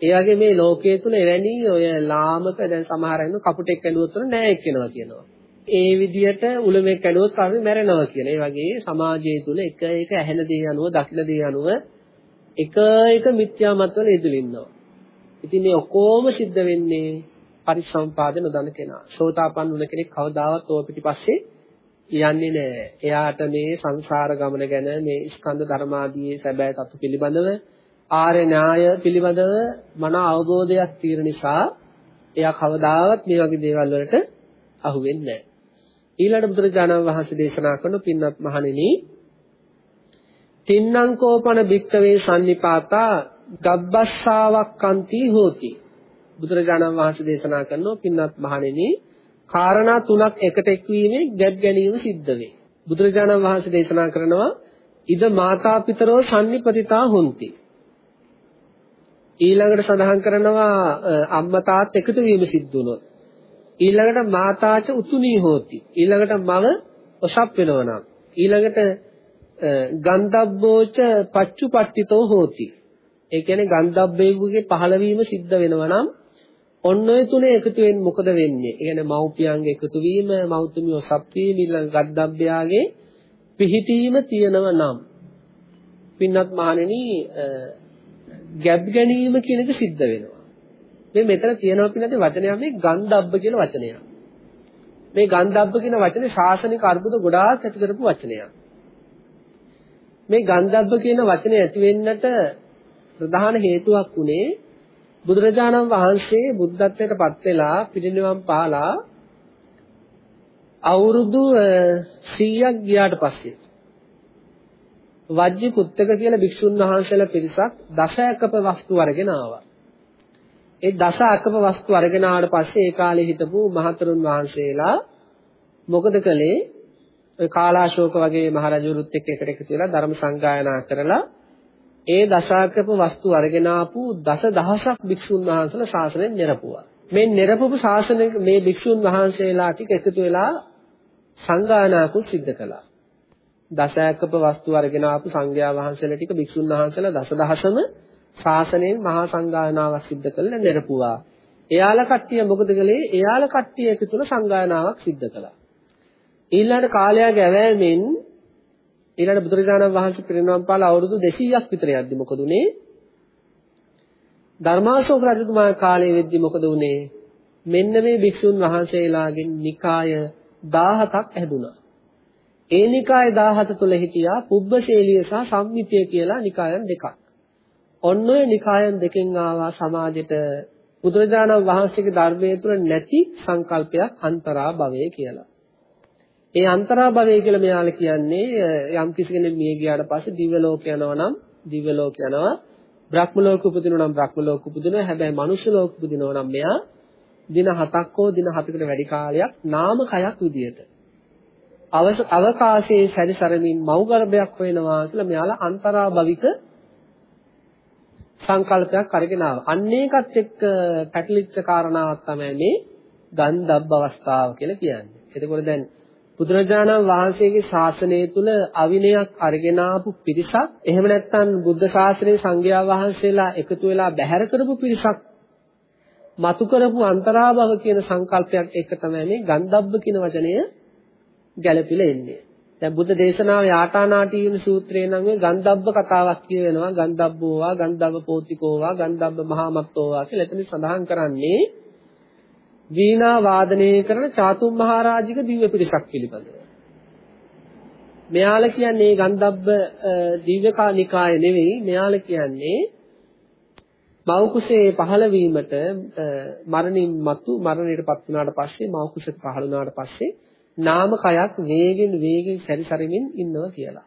ඒ වගේ මේ ලෝකයේ තුල එවැනි ඔය ලාමක දැන් සමහර අය කපුටෙක් ඇඬුවොත් නෑ එක්කෙනවා කියනවා. ඒ විදිහට උලමෙක් ඇඬුවොත් කවුරු මැරෙනවා කියන. ඒ වගේ සමාජය තුල එක එක ඇහෙන දේ අනුව දකින දේ අනුව එක එක මිත්‍යා මතවල යෙදලා ඉන්නවා. ඉතින් මේ ඔක්කොම සිද්ධ වෙන්නේ පරිසම්පාද නොදන්න කෙනා. සෝතාපන්න වුණ කෙනෙක් කවදාවත් ඕව පිටිපස්සේ යන්නේ නැහැ. එයාට මේ සංසාර ගමන ගැන මේ ස්කන්ධ ධර්මාදී සැබෑ තත්තු පිළිබඳව ආර්ය න්‍යාය පිළිබඳව මන අවබෝධයක් තියෙන නිසා එයා කවදාවත් මේ වගේ දේවල් වලට අහු වෙන්නේ නැහැ. ඊළඟ බුදුරජාණන් වහන්සේ දේශනා කරන පින්වත් මහණෙනි තින්නම් කෝපන භික්කවේ sannipātā ගබ්බස්සාවක්කන්ති හෝති. බුදුරජාණන් වහන්සේ දේශනා කරනවා පින්වත් මහණෙනි කාරණා තුනක් එකට එක්වීමෙන් ගැබ් ගැනීම සිද්ධ වේ. බුදුරජාණන් වහන්සේ දේශනා කරනවා ඉද මාතා පිතරෝ sannipatiතා හොಂತಿ. ඊළඟට සඳහන් කරනවා අම්මා තාත් එකතු වීම සිද්ධ වුණොත්. ඊළඟට මාතාච උතුණී හෝති. ඊළඟට මව ඔසප් වෙනවනම් ඊළඟට ගන්ධබ්බෝච පච්චුපට්ඨිතෝ හෝති. ඒ කියන්නේ ගන්ධබ්බේගුගේ පහළවීම සිද්ධ වෙනවා නම් ඔන්න ඔය තුනේ එකතු වෙන්නේ මොකද වෙන්නේ? ඒ කියන්නේ මව්පියන්ගේ එකතු වීම, මව්තුමිය ඔසප් වීම, ඊළඟ ගන්ධබ්බයාගේ පිහිටීම තියෙනව නම් පින්නත් මහණෙනි ගැබ් ගැනීම කියන එක සිද්ධ වෙනවා. මේ මෙතන තියෙනවා කියන වචනය මේ ගන්ධබ්බ කියන වචනය. මේ ගන්ධබ්බ කියන වචනේ ශාසනික අර්බුද ගොඩාක් ඇති කරපු වචනයක්. මේ ගන්ධබ්බ කියන වචනේ ඇති වෙන්නට ප්‍රධාන හේතුවක් උනේ බුදුරජාණන් වහන්සේ බුද්ධත්වයට පත් වෙලා පිරිනිවන් පාලා අවුරුදු 100ක් ගියාට පස්සේ වජ්ජි පුත්තක කියලා භික්ෂුන් වහන්සේලා පිරිසක් දශයකප වස්තු අරගෙන ආවා. ඒ දශයකප වස්තු අරගෙන ආවට පස්සේ ඒ කාලේ හිටපු මහතරුන් වහන්සේලා මොකද කළේ? ඔය කාලාශෝක වගේ මහරජුරුත් එක්ක එකට එකතු වෙලා ධර්ම සංගායනා කරලා ඒ දශාකප වස්තු අරගෙන ආපු දස දහසක් භික්ෂුන් වහන්සේලා ශාසනයෙන් නිරපුවා. මේ නිරපපු ශාසනය මේ භික්ෂුන් වහන්සේලා ටික එකතු වෙලා සංගායනාකුත් සිද්ධ කළා. දශාකප වස්තු අරගෙන ආපු සංඝයා වහන්සේලා ටික භික්ෂුන් වහන්සේලා දසදහසම ශාසනයෙන් මහා සංගායනාවක් සිද්ධ කළා නිරපුවා. එයාලා කට්ටිය මොකද කළේ? එයාලා කට්ටිය එකතුන සංගායනාවක් සිද්ධ කළා. ඊළඟ කාලයක ඇවෑමෙන් ඊළඟ බුදුරජාණන් වහන්සේ පිරිනවම් පාලා අවුරුදු 200ක් විතර යද්දි මොකද උනේ? ධර්මාශෝක රජතුමා කාලේ වෙද්දි මොකද උනේ? මෙන්න මේ භික්ෂුන් වහන්සේලාගෙන් නිකාය 17ක් හැදුනා. ඒ නිකාය 17 තුල හිටියා පුබ්බශේලිය සහ සම්මිතිය කියලා නිකායන් දෙකක්. ඔන්න ඔය නිකායන් දෙකෙන් ආවා සමාජෙට බුදුරජාණන් වහන්සේගේ ධර්මයේ තුල නැති සංකල්පයක් අන්තරා භවය කියලා. ඒ අන්තරා භවය කියලා මෙයාලා කියන්නේ යම් කිසි කෙනෙක් මිය ගියාට පස්සේ දිව්‍ය ලෝක යනවා නම් දිව්‍ය ලෝක යනවා බ්‍රහ්ම ලෝක උපදිනවා නම් බ්‍රහ්ම ලෝක උපදිනවා හැබැයි මනුෂ්‍ය ලෝක උපදිනවා නම් මෙයා දින 7ක් හෝ දින 7කට වැඩි කාලයක් නාම කයක් විදියට අවකාශයේ සැරිසරමින් මව් ගර්භයක් වෙනවා කියලා මෙයාලා අන්තරා භවික සංකල්පයක් අරගෙන ආවා. අන්න ඒකත් එක්ක පැටලිච්ච කාරණාවක් තමයි මේ ගන්ධබ්බ අවස්ථාව කියලා කියන්නේ. එතකොට දැන් බුදුරජාණන් වහන්සේගේ ශාසනය තුල අවිනයක් අරගෙන ආපු පිරිසක් එහෙම නැත්නම් බුද්ධ ශාසනයේ සංඝයා වහන්සේලා එකතු වෙලා බැහැර කරපු පිරිසක් මතු කරපු අන්තරාභව කියන සංකල්පයක් එක තමයි මේ ගන්ධබ්බ කියන වචනය ගැළපිලා එන්නේ. දැන් බුද්ධ දේශනාවේ ආටානාටීන සූත්‍රයේ නම් මේ ගන්ධබ්බ කතාවක් කියවෙනවා ගන්ධබ්බෝවා ගන්ධබ්බ පෝතිකෝවා ගන්ධබ්බ මහාමත්තෝවා කියලා එතන සඳහන් කරන්නේ වීණා වාදනය කරන චාතුම් මහරජික දිව්‍ය පිරිසක් පිළිබඳව. මෙයාලා කියන්නේ ගන්ධබ්බ දිව්‍යකා නිකාය නෙවෙයි මෙයාලා කියන්නේ මෞකුසේ පහළ වීමට මරණින් මතු මරණයටපත් වුණාට පස්සේ මෞකුසෙත් පහළ වුණාට පස්සේ නාම කයක් වේගෙන් වේගෙන් සැරිසරමින් ඉන්නවා කියලා.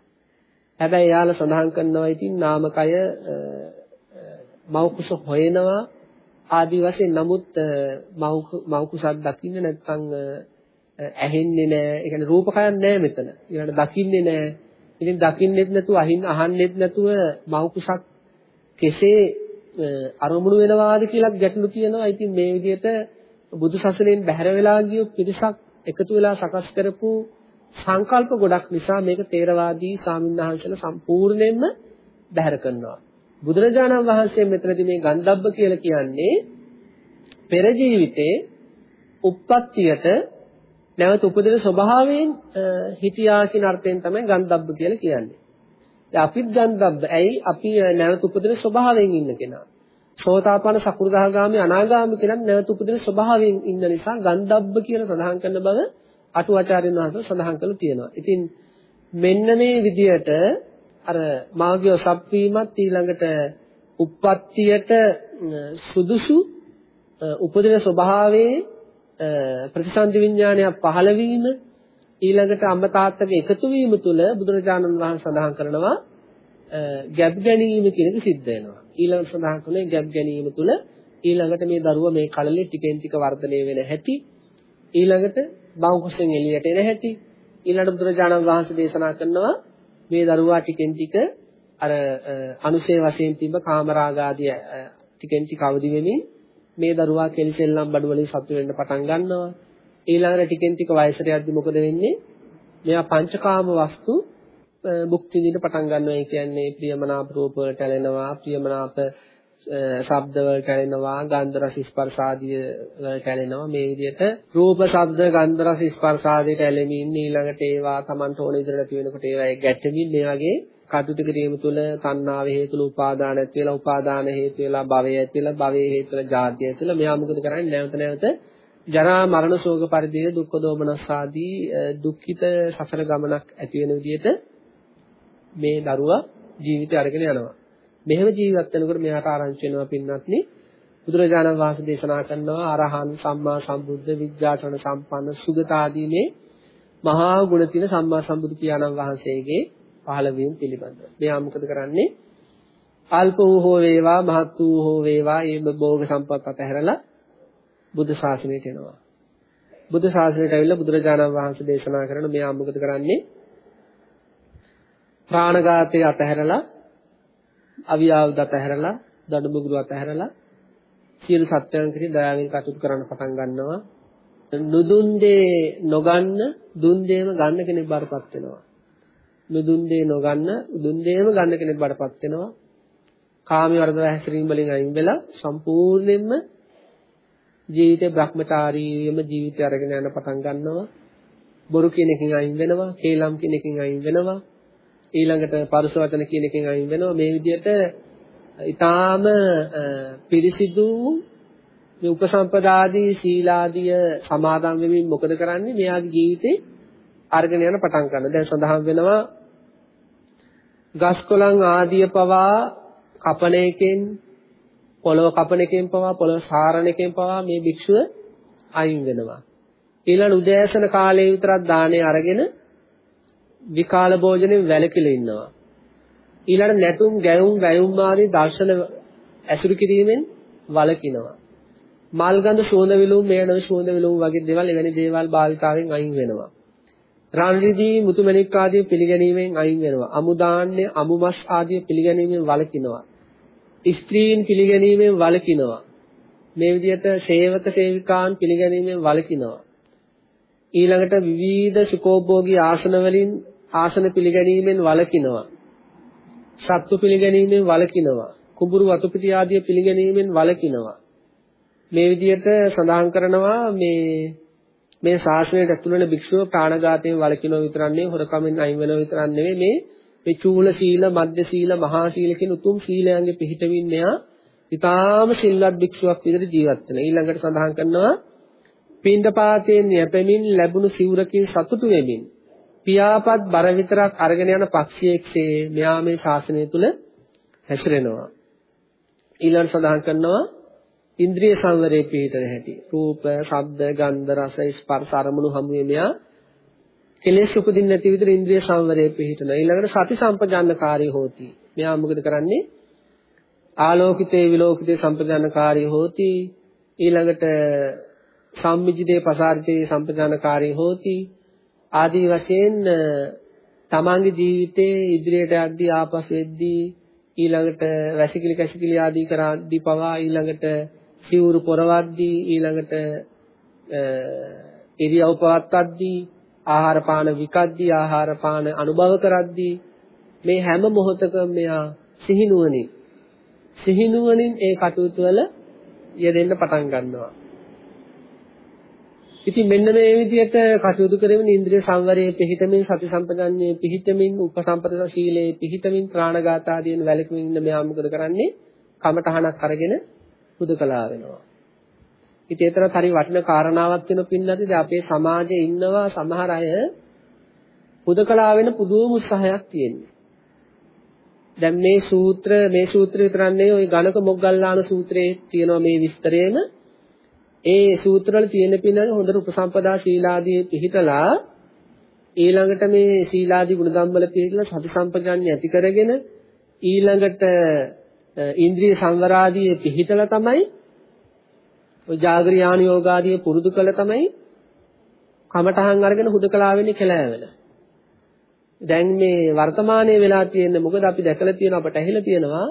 හැබැයි එයාලා සඳහන් කරනවා ඉතින් නාමකය මෞකුස හොයනවා ආදි වශයෙන් නමුත් මව් කුසක් දකින්න නැත්නම් ඇහෙන්නේ නැහැ. ඒ කියන්නේ රූපකයක් නැහැ මෙතන. ඊළඟට දකින්නේ නැහැ. ඉතින් දකින්නෙත් නැතුව අහින් අහන්නෙත් නැතුව මව් කුසක් කෙසේ අරමුණු වෙනවාද කියලා ගැටලු කියනවා. ඉතින් මේ විදිහට බුදු සසුනෙන් බැහැර වෙලා ගිය පිරිසක් එකතු වෙලා සකස් කරපු සංකල්ප ගොඩක් නිසා මේක තේරවාදී සාමින්දහන්සලා සම්පූර්ණයෙන්ම බැහැර කරනවා. බුදුරජාණන් වහන්සේ මෙතනදී මේ ගන්ධබ්බ කියලා කියන්නේ පෙර ජීවිතේ උප්පත්තියට නැවත උපදින ස්වභාවයෙන් හිතියා කියන අර්ථයෙන් තමයි ගන්ධබ්බ කියලා කියන්නේ. දැන් අපිත් ගන්ධබ්බ. ඇයි අපි නැවත උපදින ස්වභාවයෙන් ඉන්න කෙනා. සෝතාපන්න සකු르දාගාමි අනාගාමි කෙනත් නැවත උපදින ස්වභාවයෙන් ඉන්න නිසා ගන්ධබ්බ කියලා සඳහන් කරන බව අටුවාචාර්යන් වහන්සේ සඳහන් කරලා තියෙනවා. ඉතින් මෙන්න මේ විදියට අර මාග්‍ය සප්පීමත් ඊළඟට උප්පත්තියට සුදුසු උපදින ස්වභාවයේ ප්‍රතිසන්දි විඥානයක් පහළ වීම ඊළඟට අම්ම තාත්තගේ එකතු වීම තුළ බුදුරජාණන් වහන්සේ සඳහන් කරනවා ගැබ් ගැනීම කියන එක සිද්ධ වෙනවා. ඊළඟ සඳහන් කරන්නේ ගැබ් ගැනීම තුළ ඊළඟට මේ දරුවා මේ කලලේ ටිකෙන් ටික වර්ධනය වෙන හැටි ඊළඟට බවුකුසෙන් එළියට එන හැටි ඊළඟට බුදුරජාණන් වහන්සේ දේශනා කරනවා මේ දරුවා ටිකෙන් ටික අර අනුශේ වශයෙන් තිබ්බ කාමරාග ආදී ටිකෙන් ටික අවදි වෙමින් මේ දරුවා කෙලිසෙල්ලම් බඩු වලින් සතු වෙන්න පටන් ගන්නවා. ඊළඟට ටිකෙන් ටික වයසට යද්දි මොකද වෙන්නේ? මෙයා පංචකාම වස්තු භුක්ති විඳින්න පටන් ගන්නවා. ඒ කියන්නේ ප්‍රියමනාප රූප වලට ඇලෙනවා. ප්‍රියමනාප ශබ්ද වලට ඇලෙනවා ගන්ධ රස ස්පර්ශ ආදී වලට ඇලෙනවා මේ විදිහට රූප ශබ්ද ගන්ධ රස ස්පර්ශ ආදීට ඇලෙමින් ඊළඟට ඒවා Tamanට ඕන විදිහට නැති වෙනකොට ඒවා ගැටෙමින් මේ වගේ කටයුතු කිරීම තුළ තණ්හාව හේතු වල උපාදාන ඇති වෙලා උපාදාන හේතු වෙලා භවය ඇති වෙලා භවයේ හේතු වෙලා ජාතිය ඇති වෙලා මෙයා මොකද කරන්නේ නැවත නැවත ජරා මරණ ශෝක පරිදේ දුක්ඛ දෝමනස් ආදී දුක්ඛිත සසර ගමනක් ඇති වෙන විදිහට මේ දරුවා ජීවිතය අරගෙන යනවා. මෙහෙම ජීවත් වෙනකොට මෙයාට ආරංචි වෙනවා පින්වත්නි බුදුරජාණන් වහන්සේ දේශනා කරනවා අරහන් සම්මා සම්බුද්ධ විද්‍යාචරණ සම්පන්න සුගත ආදී මේ මහා ගුණ තියෙන සම්මා සම්බුදු පියාණන් වහන්සේගේ පහළ වීම පිළිබඳව. මෙයා මොකද කරන්නේ? අල්ප වූ හෝ වේවා මහත් වූ හෝ වේවා මේ භෝග සම්පත් අතහැරලා බුද්ධ ශාසනයට එනවා. බුද්ධ ශාසනයට ඇවිල්ලා බුදුරජාණන් වහන්සේ දේශනා කරන මෙයා මොකද කරන්නේ? ප්‍රාණඝාතය අතහැරලා අවියාවද අතහැරලා දඩුමුගුරු අතහැරලා සියලු සත්‍යයන් කෙරෙහි දයාවෙන් කටයුතු කරන්න පටන් ගන්නවා. නුදුන් දේ නොගන්න දුන් දේම ගන්න කෙනෙක් බරපත් වෙනවා. නුදුන් දේ නොගන්න දුන් දේම ගන්න කෙනෙක් බරපත් වෙනවා. කාමී වර්ධව හැසිරීම වලින් අයින් වෙලා සම්පූර්ණයෙන්ම ජීවිතේ භ්‍රමචාරීවම ජීවිතය අරගෙන යන පටන් ගන්නවා. බොරු කියන එකෙන් අයින් වෙනවා, කේලම් කියන එකෙන් අයින් වෙනවා. ඊළඟට පරුස වචන කියන එකෙන් අයින් වෙනවා. මේ විදිහට ඊටාම පිරිසිදු මේ උපසම්පදාදී සීලාදිය සමාදන් වෙමින් මොකද කරන්නේ? මෙයාගේ ජීවිතේ අරගෙන යන පටන් ගන්න. දැන් සඳහන් වෙනවා ගස්කොළන් ආදිය පවා කපන එකෙන් පොළව කපන එකෙන් පවා පොළව සාරණ එකෙන් පවා මේ භික්ෂුව අයින් වෙනවා. ඊළඟ උදෑසන කාලයේ විතරක් දාණය අරගෙන විකාල භෝජනෙන් වැළකීලා ඉන්නවා. ඊළඟ නැතුම් ගැයුම් වැයුම් ආදී දර්ශන ඇසුරු කිරීමෙන් වළකිනවා. මල් ගඳ සුවඳ විලවුම් මේන සුවඳ විලවුම් වගේ දේවල් එවැනි දේවල් භාවිතාවෙන් අයින් වෙනවා. රන් රිදී මුතුමැණික් ආදී පිළිගැනීමෙන් අයින් වෙනවා. අමු දාන්න, අමු මස් ආදී පිළිගැනීමෙන් වළකිනවා. ස්ත්‍රීන් පිළිගැනීමෙන් වළකිනවා. මේ විදිහට සේවක සේවිකාන් පිළිගැනීමෙන් වළකිනවා. ඊළඟට විවිධ සුකෝභෝගී ආසන වලින් ආසන පිළිගැනීමෙන් වළකිනවා. සත්තු පිළිගැනීමෙන් වළකිනවා. කුඹුරු වතු පිටි ආදී පිළිගැනීමෙන් වළකිනවා. මේ විදිහට සඳහන් කරනවා මේ මේ ශාසනයට ඇතුළු වෙන භික්ෂුව ප්‍රාණඝාතයෙන් වළකිනව විතරක් නෙවෙයි හොරකමින් අයින් වෙනව විතරක් නෙවෙයි මේ මේ චූල සීල, මධ්‍ය සීල, මහා සීල කියන උතුම් සීලයන්ගේ පිහිටමින් මෙයා ඊටාම සිල්වත් භික්ෂුවක් විදිහට ජීවත් වෙනවා. ඊළඟට සඳහන් කරනවා පින්ඩපාතයෙන් යැපෙමින් ලැබුණු සිවුරකින් සතුටු වෙමින් පියාපත් බර විතරක් අරගෙන යන පක්ෂියෙක්සේ මෙයා මේ ශාසනය තුල හැසිරෙනවා. ඊළඟ සඳහන් කරනවා ඉන්ද්‍රිය සංවරයේ පිහිටන හැටි. රූප, ශබ්ද, ගන්ධ, රස, ස්පර්ශ අරමුණු හැමුවේ මෙයා කෙලෙස් උපදින්න නැති විදිහට ඉන්ද්‍රිය සංවරයේ පිහිටනවා. ඊළඟට සති සම්පජාන්නකාරී හෝති. මෙයා මොකද කරන්නේ? ආලෝකිතේ විලෝකිතේ සම්පජාන්නකාරී හෝති. ඊළඟට සම්මිජිතේ පසාරිතේ සම්පජාන්නකාරී හෝති. ආදී වශයෙන් තමන්ගේ ජීවිතයේ ඉදිරියට යද්දී ආපසු එද්දී ඊළඟට වැසිකිලි කැසිකිලි ආදී කරද්දී පවා ඊළඟට සිවුරු පොරවද්දී ඊළඟට ඉරියව් පවත්වද්දී ආහාර පාන විකද්දී ආහාර පාන අනුභව කරද්දී මේ හැම මොහොතකම මෙයා සිහිනුවණින් සිහිනුවණින් ඒ කටයුතු වල යෙදෙන්න පටන් ගන්නවා. ඉතින් මෙන්න මේ විදිහට කටයුතු කරමින් ඉන්ද්‍රිය සංවරයේ පිහිටමින් සති සම්පජඤ්ඤයේ පිහිටමින් උපසම්පද ශීලයේ පිහිටමින් ප්‍රාණඝාත ආදීන් වැළකීමින් ඉන්න මෙයා මොකද කරන්නේ? කමඨහනක් අරගෙන හුදකලා වෙනවා. ඉතින් ඒතර හරි වටින කාරණාවක් වෙන පින්නදී අපේ සමාජයේ ඉන්නවා සමහර අය හුදකලා වෙන පුදුම උත්සාහයක් තියෙනවා. දැන් මේ සූත්‍ර මේ සූත්‍ර විතරක් නෙවෙයි ওই ගණක මොග්ගල්ලාන සූත්‍රයේ තියෙනවා මේ විස්තරයේම ඒ සූත්‍රවල තියෙන පින හොඳට උපසම්පදා සීලාදී පිළිතලා ඊළඟට මේ සීලාදී ගුණධම්මල පිළිතලා සති සම්පජාන්‍ය ඇති කරගෙන ඊළඟට ඉන්ද්‍රිය සංවරාදී පිළිතලා තමයි ඔය ජාගරියාන යෝගාදී පුරුදු කළ තමයි කමඨහන් අරගෙන හුදකලා වෙන්නේ කෙලෑවල. දැන් මේ වර්තමානයේ වෙලා තියෙන්නේ මොකද අපි දැකලා තියෙනවා අපට ඇහිලා තියෙනවා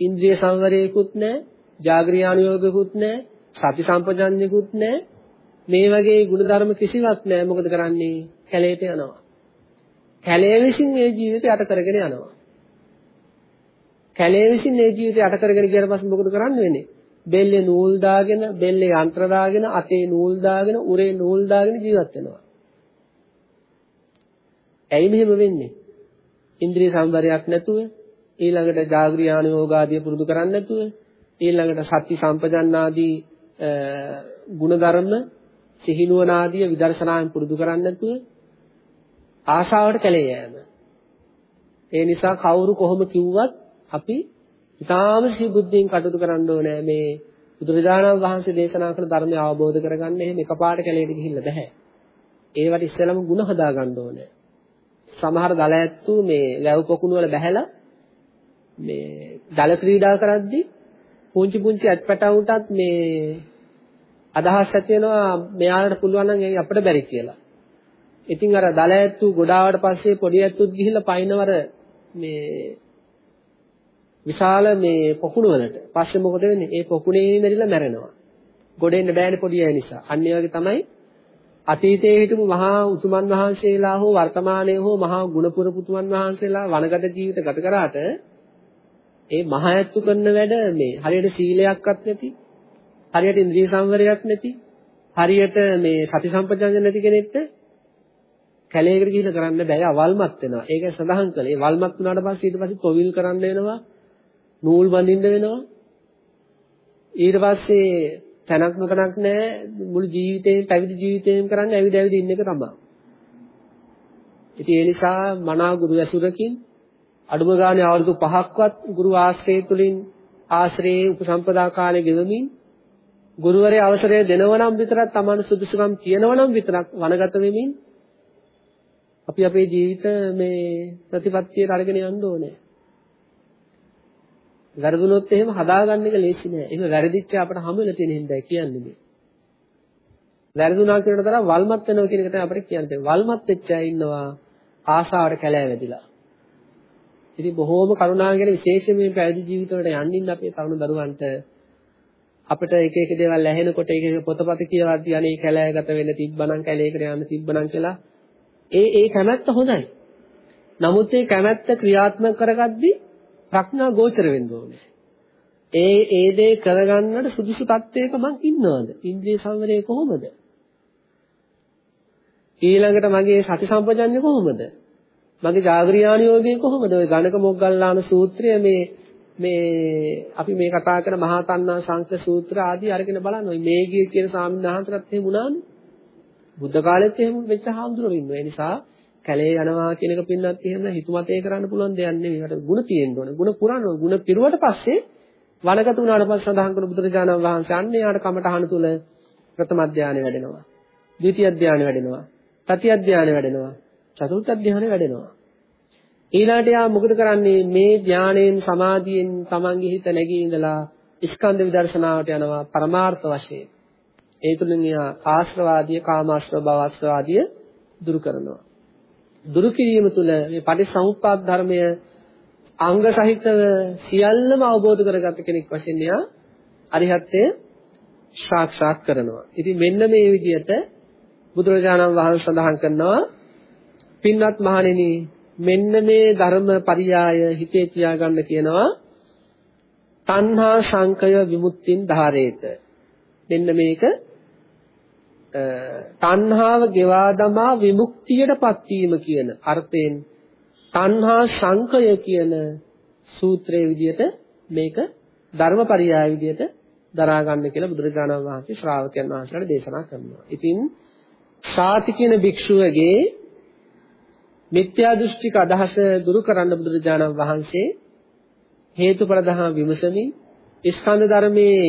ඉන්ද්‍රිය සංවරයකුත් නැහැ, ජාගරියාන යෝගකුත් නැහැ, සති සම්පජඤ්ඤකුත් නැහැ. මේ වගේ ಗುಣධර්ම කිසිවක් නැහැ. මොකද කරන්නේ? කැලේට යනවා. කැලේ විසින් මේ ජීවිතය යට කරගෙන යනවා. කැලේ විසින් මේ ජීවිතය යට කරගෙන ගියට පස්සේ මොකද කරන්න වෙන්නේ? බෙල්ලේ නූල් දාගෙන, බෙල්ලේ යන්ත්‍ර දාගෙන, අතේ නූල් දාගෙන, උරේ නූල් දාගෙන ජීවත් වෙනවා. ඇයි මෙහෙම වෙන්නේ? ඉන්ද්‍රිය සංවරයක් නැතුව, ඊළඟට ජාග්‍රියාන යෝගාදී පුරුදු කරන්නේ නැතුව, ඊළඟට සති සම්පජන්නාදී ಗುಣධර්ම සිහිනුවන ආදී විදර්ශනාවෙන් පුරුදු කරන්නේ නැතුව ආශාවට කැළේ යෑම. ඒ නිසා කවුරු කොහොම කිව්වත් අපි ඊටාම ශ්‍රීබුද්ධියෙන් කටයුතු කරන්න ඕනේ මේ බුදුරජාණන් වහන්සේ දේශනා කළ ධර්මය අවබෝධ කරගන්න එහෙම එකපාරට කැළේට ගිහිල්ලා බෑ. ඒවට ඉස්සෙල්ලම ಗುಣ හදාගන්න ඕනේ. සමහර දල ඇත්තෝ මේ වැව් පොකුණු වල බැහැලා මේ දල ක්‍රීඩා කරද්දී පුංචි පුංචි ඇත්පැටවුන්ටත් මේ අදහස් ඇති වෙනවා මෙයාලට පුළුවන් නම් ඒ අපිට බැරි කියලා. ඉතින් අර දල ඇත්තු ගොඩාවට පස්සේ පොඩි ඇත්තුත් ගිහිල්ලා පයින්නවර මේ විශාල මේ පොකුණු වලට. පස්සේ මොකද වෙන්නේ? ඒ පොකුණේ මෙරිලා මැරෙනවා. ගොඩෙන්න බෑනේ පොඩි අය නිසා. අන්න ඒ වගේ තමයි අතීතයේ හිටපු මහා උතුමන් වහන්සේලා හෝ වර්තමානයේ හෝ මහා ගුණපුර පුතුමන් වහන්සේලා වනගත ජීවිත ගත කරාට ඒ මහයත්තු කරන වැඩ මේ හරියට සීලයක්වත් නැති හරියට ඉන්ද්‍රිය සංවරයක් නැති හරියට මේ සති සම්පජාඤ්ඤ නැති කෙනෙක්ට කැලේකට ගිහිල්ලා කරන්න බෑ අවල්මත් වෙනවා. ඒක සඳහන් කළේ වල්මත් වුණාට පස්සේ ඊට පස්සේ තොවිල් කරන්න වෙනවා. නූල් බඳින්න වෙනවා. ඊට පස්සේ තැනක් නොතනක් නැහැ මුළු ජීවිතේම පැවිදි ජීවිතේම කරන්නේ ඇවිද ඇවිද ඉන්න එක තමයි. ඉතින් ඒ නිසා මනා ගුරු ඇසුරකින් අඩුම ගානේ අවුරුදු 5ක්වත් ගුරු ආශ්‍රය තුලින් ආශ්‍රයේ උපසම්පදා කාලේ ගෙවමින් ගුරුවරයා අවසරය දෙනවනම් විතරක් Taman සුදුසුකම් තියෙනවනම් විතරක් වනගත වෙමින් අපි අපේ ජීවිත මේ ප්‍රතිපත්තියට අරගෙන යන්න ඕනේ. වැරදුනොත් එහෙම හදාගන්න එක ලේසි නෑ. එහෙම වැරදිච්ච අපට හමු වෙලා තියෙන හින්දා කියන්නේ මේ. වැරදුනා කියන තරම් වල්මත් වෙනවා කියන එක තමයි අපිට කියන්නේ. වල්මත් වෙච්ච අය ඉන්නවා ආශාවට කැලෑ වැදිලා. ඉතින් බොහෝම කරුණාවෙන් විශේෂයෙන් මේ පැවිදි ජීවිතවලට යන්නින් අපේ තරුණ දරුවන්ට අපිට එක එක දේවල් ඇහෙනකොට එක එක පොතපත කියවද්දී අනේ කැලෑගත වෙන්න තිබ්බනම් කැලේකට යන්න තිබ්බනම් කියලා ඒ ඒ කැමැත්ත හොඳයි. නමුත් ඒ කැමැත්ත ක්‍රියාත්මක කරගද්දී ප්‍රඥා ගෝචර වෙන්න ඕනේ. ඒ ඒ දේ කරගන්නට සුදුසු තත්වයක මං ඉන්නවද? ඉන්ද්‍රිය සංවරය කොහොමද? ඊළඟට මගේ සති සම්පජන්‍ය කොහොමද? මගේ ජාගරියාන යෝගය කොහොමද? ওই ගණක මොග්ගල්ලාන සූත්‍රය මේ මේ අපි මේ කතා කරන මහා තණ්හා සංක සූත්‍ර ආදී අරගෙන බලන්න. ওই මේගිය කියන ස්වාමීන් වහන්සේලාත් එහෙම වුණානේ. බුද්ධ කාලෙත් එහෙම වෙච්ච හාමුදුරුවෝ ඉන්නවා. ඒ නිසා කැලේ යනවා කියන එක පින්නත් එහෙම හිතුමතේ කරන්න පුළුවන් දෙයක් නෙවෙයි. ඒකට ಗುಣ තියෙන්න ඕනේ. ಗುಣ පුරන්න ඕනේ. ಗುಣ පිරුවට පස්සේ වනගත වුණාට පස්සේ සඳහන් කරන බුදුරජාණන් වහන්සේ අන්නේ යාට කමඨහන තුල ප්‍රථම ධානය වැඩෙනවා. ද්විතිය ධානය වැඩෙනවා. තතිය ධානය වැඩෙනවා. චතුර්ථ ධානය වැඩෙනවා. ඊළාට යා මොකද කරන්නේ මේ ධානයෙන් සමාධියෙන් තමන්ගේ හිත නැගී ඉඳලා ස්කන්ධ විදර්ශනාවට යනවා පරමාර්ථ වශයෙන්. ඒ තුලින් යා ආශ්‍රවාදී කාමාශ්‍රව භවශ්‍රවාදී දුරු කරනවා. දුරු කිරීම තුළ මේ පටිසමුප්පාද ධර්මය අංග සහිතව සියල්ලම අවබෝධ කරගත්ත කෙනෙක් වශයෙන් යා අරිහත්ත්වය සාක්ෂාත් කරනවා. ඉතින් මෙන්න මේ විදිහට බුදුරජාණන් වහන්සේ සඳහන් කරනවා පින්වත් මහණෙනි මෙන්න මේ ධර්ම පරියාය හිතේ තියාගන්න කියනවා තණ්හා සංකය විමුක්තින් ධාරේත මෙන්න මේක තණ්හාව ගෙවා දමා විමුක්තියටපත් වීම කියන අර්ථයෙන් තණ්හා සංකය කියන සූත්‍රයේ විදිහට මේක ධර්මපරියාය විදිහට දරා ගන්න කියලා බුදුරජාණන් වහන්සේ ශ්‍රාවකයන් වහන්සේලාට දේශනා කරනවා. ඉතින් සාති කියන භික්ෂුවගේ මිත්‍යා දෘෂ්ටික අදහස දුරු කරන්න බුදුරජාණන් වහන්සේ හේතුඵල ධර්ම විමසමින් ස්කන්ධ ධර්මයේ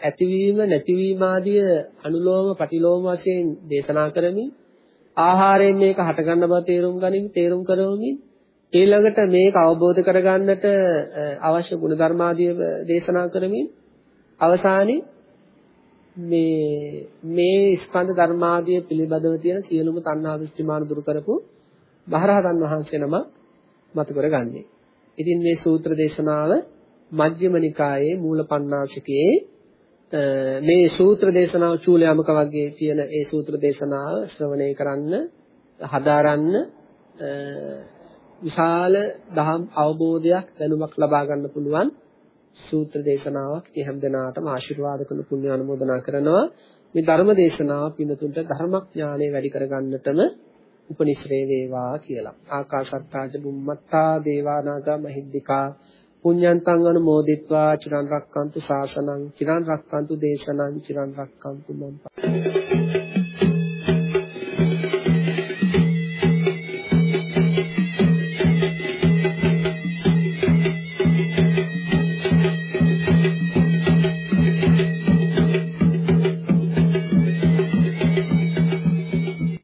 ඇතිවීම නැතිවීම ආදිය අනුලෝම ප්‍රතිලෝම වශයෙන් දේශනා කරමින් ආහාරයෙන් මේක හටගන්න බව තේරුම් ගනිමින් තේරුම් කරවමින් ඊළඟට මේක අවබෝධ කරගන්නට අවශ්‍ය ගුණ ධර්මාදිය දේශනා කරමින් අවසානයේ මේ මේ ස්කන්ධ ධර්මාදිය පිළිබඳව තියෙන සියලුම තණ්හා දෘෂ්ටිමාන දුරු කරපු මහරහතන් වහන්සේ නම මතු කරගන්නේ. ඉතින් මේ සූත්‍ර දේශනාව මජ්ක්‍ධිම නිකායේ මූලපණ්ණාසිකයේ මේ සූත්‍ර දේශනාව චූලයමක වගේ තියෙන ඒ සූත්‍ර දේශනාව ශ්‍රවණය කරන්න හදාරන්න විශාල දහම් අවබෝධයක් දැනුමක් ලබා ගන්න පුළුවන් සූත්‍ර දේශනාවක්. ඒ හැම දිනාටම ආශිර්වාද කරන පුණ්‍ය අනුමෝදනා කරනවා. මේ ධර්ම දේශනාව පින්නතුන්ට ධර්මඥානෙ වැඩි කරගන්නටම උපනිශ්‍රේ වේවා කියලා. ආකාශත්තාජ බුම්මත්තා දේවානාග මහිද්దికා පුඤ්ඤන්තං අනුමෝදිත්වා චිරන් රක්칸තු ශාසනං චිරන් රක්칸තු දේශනං චිරන් රක්칸තු මම්පා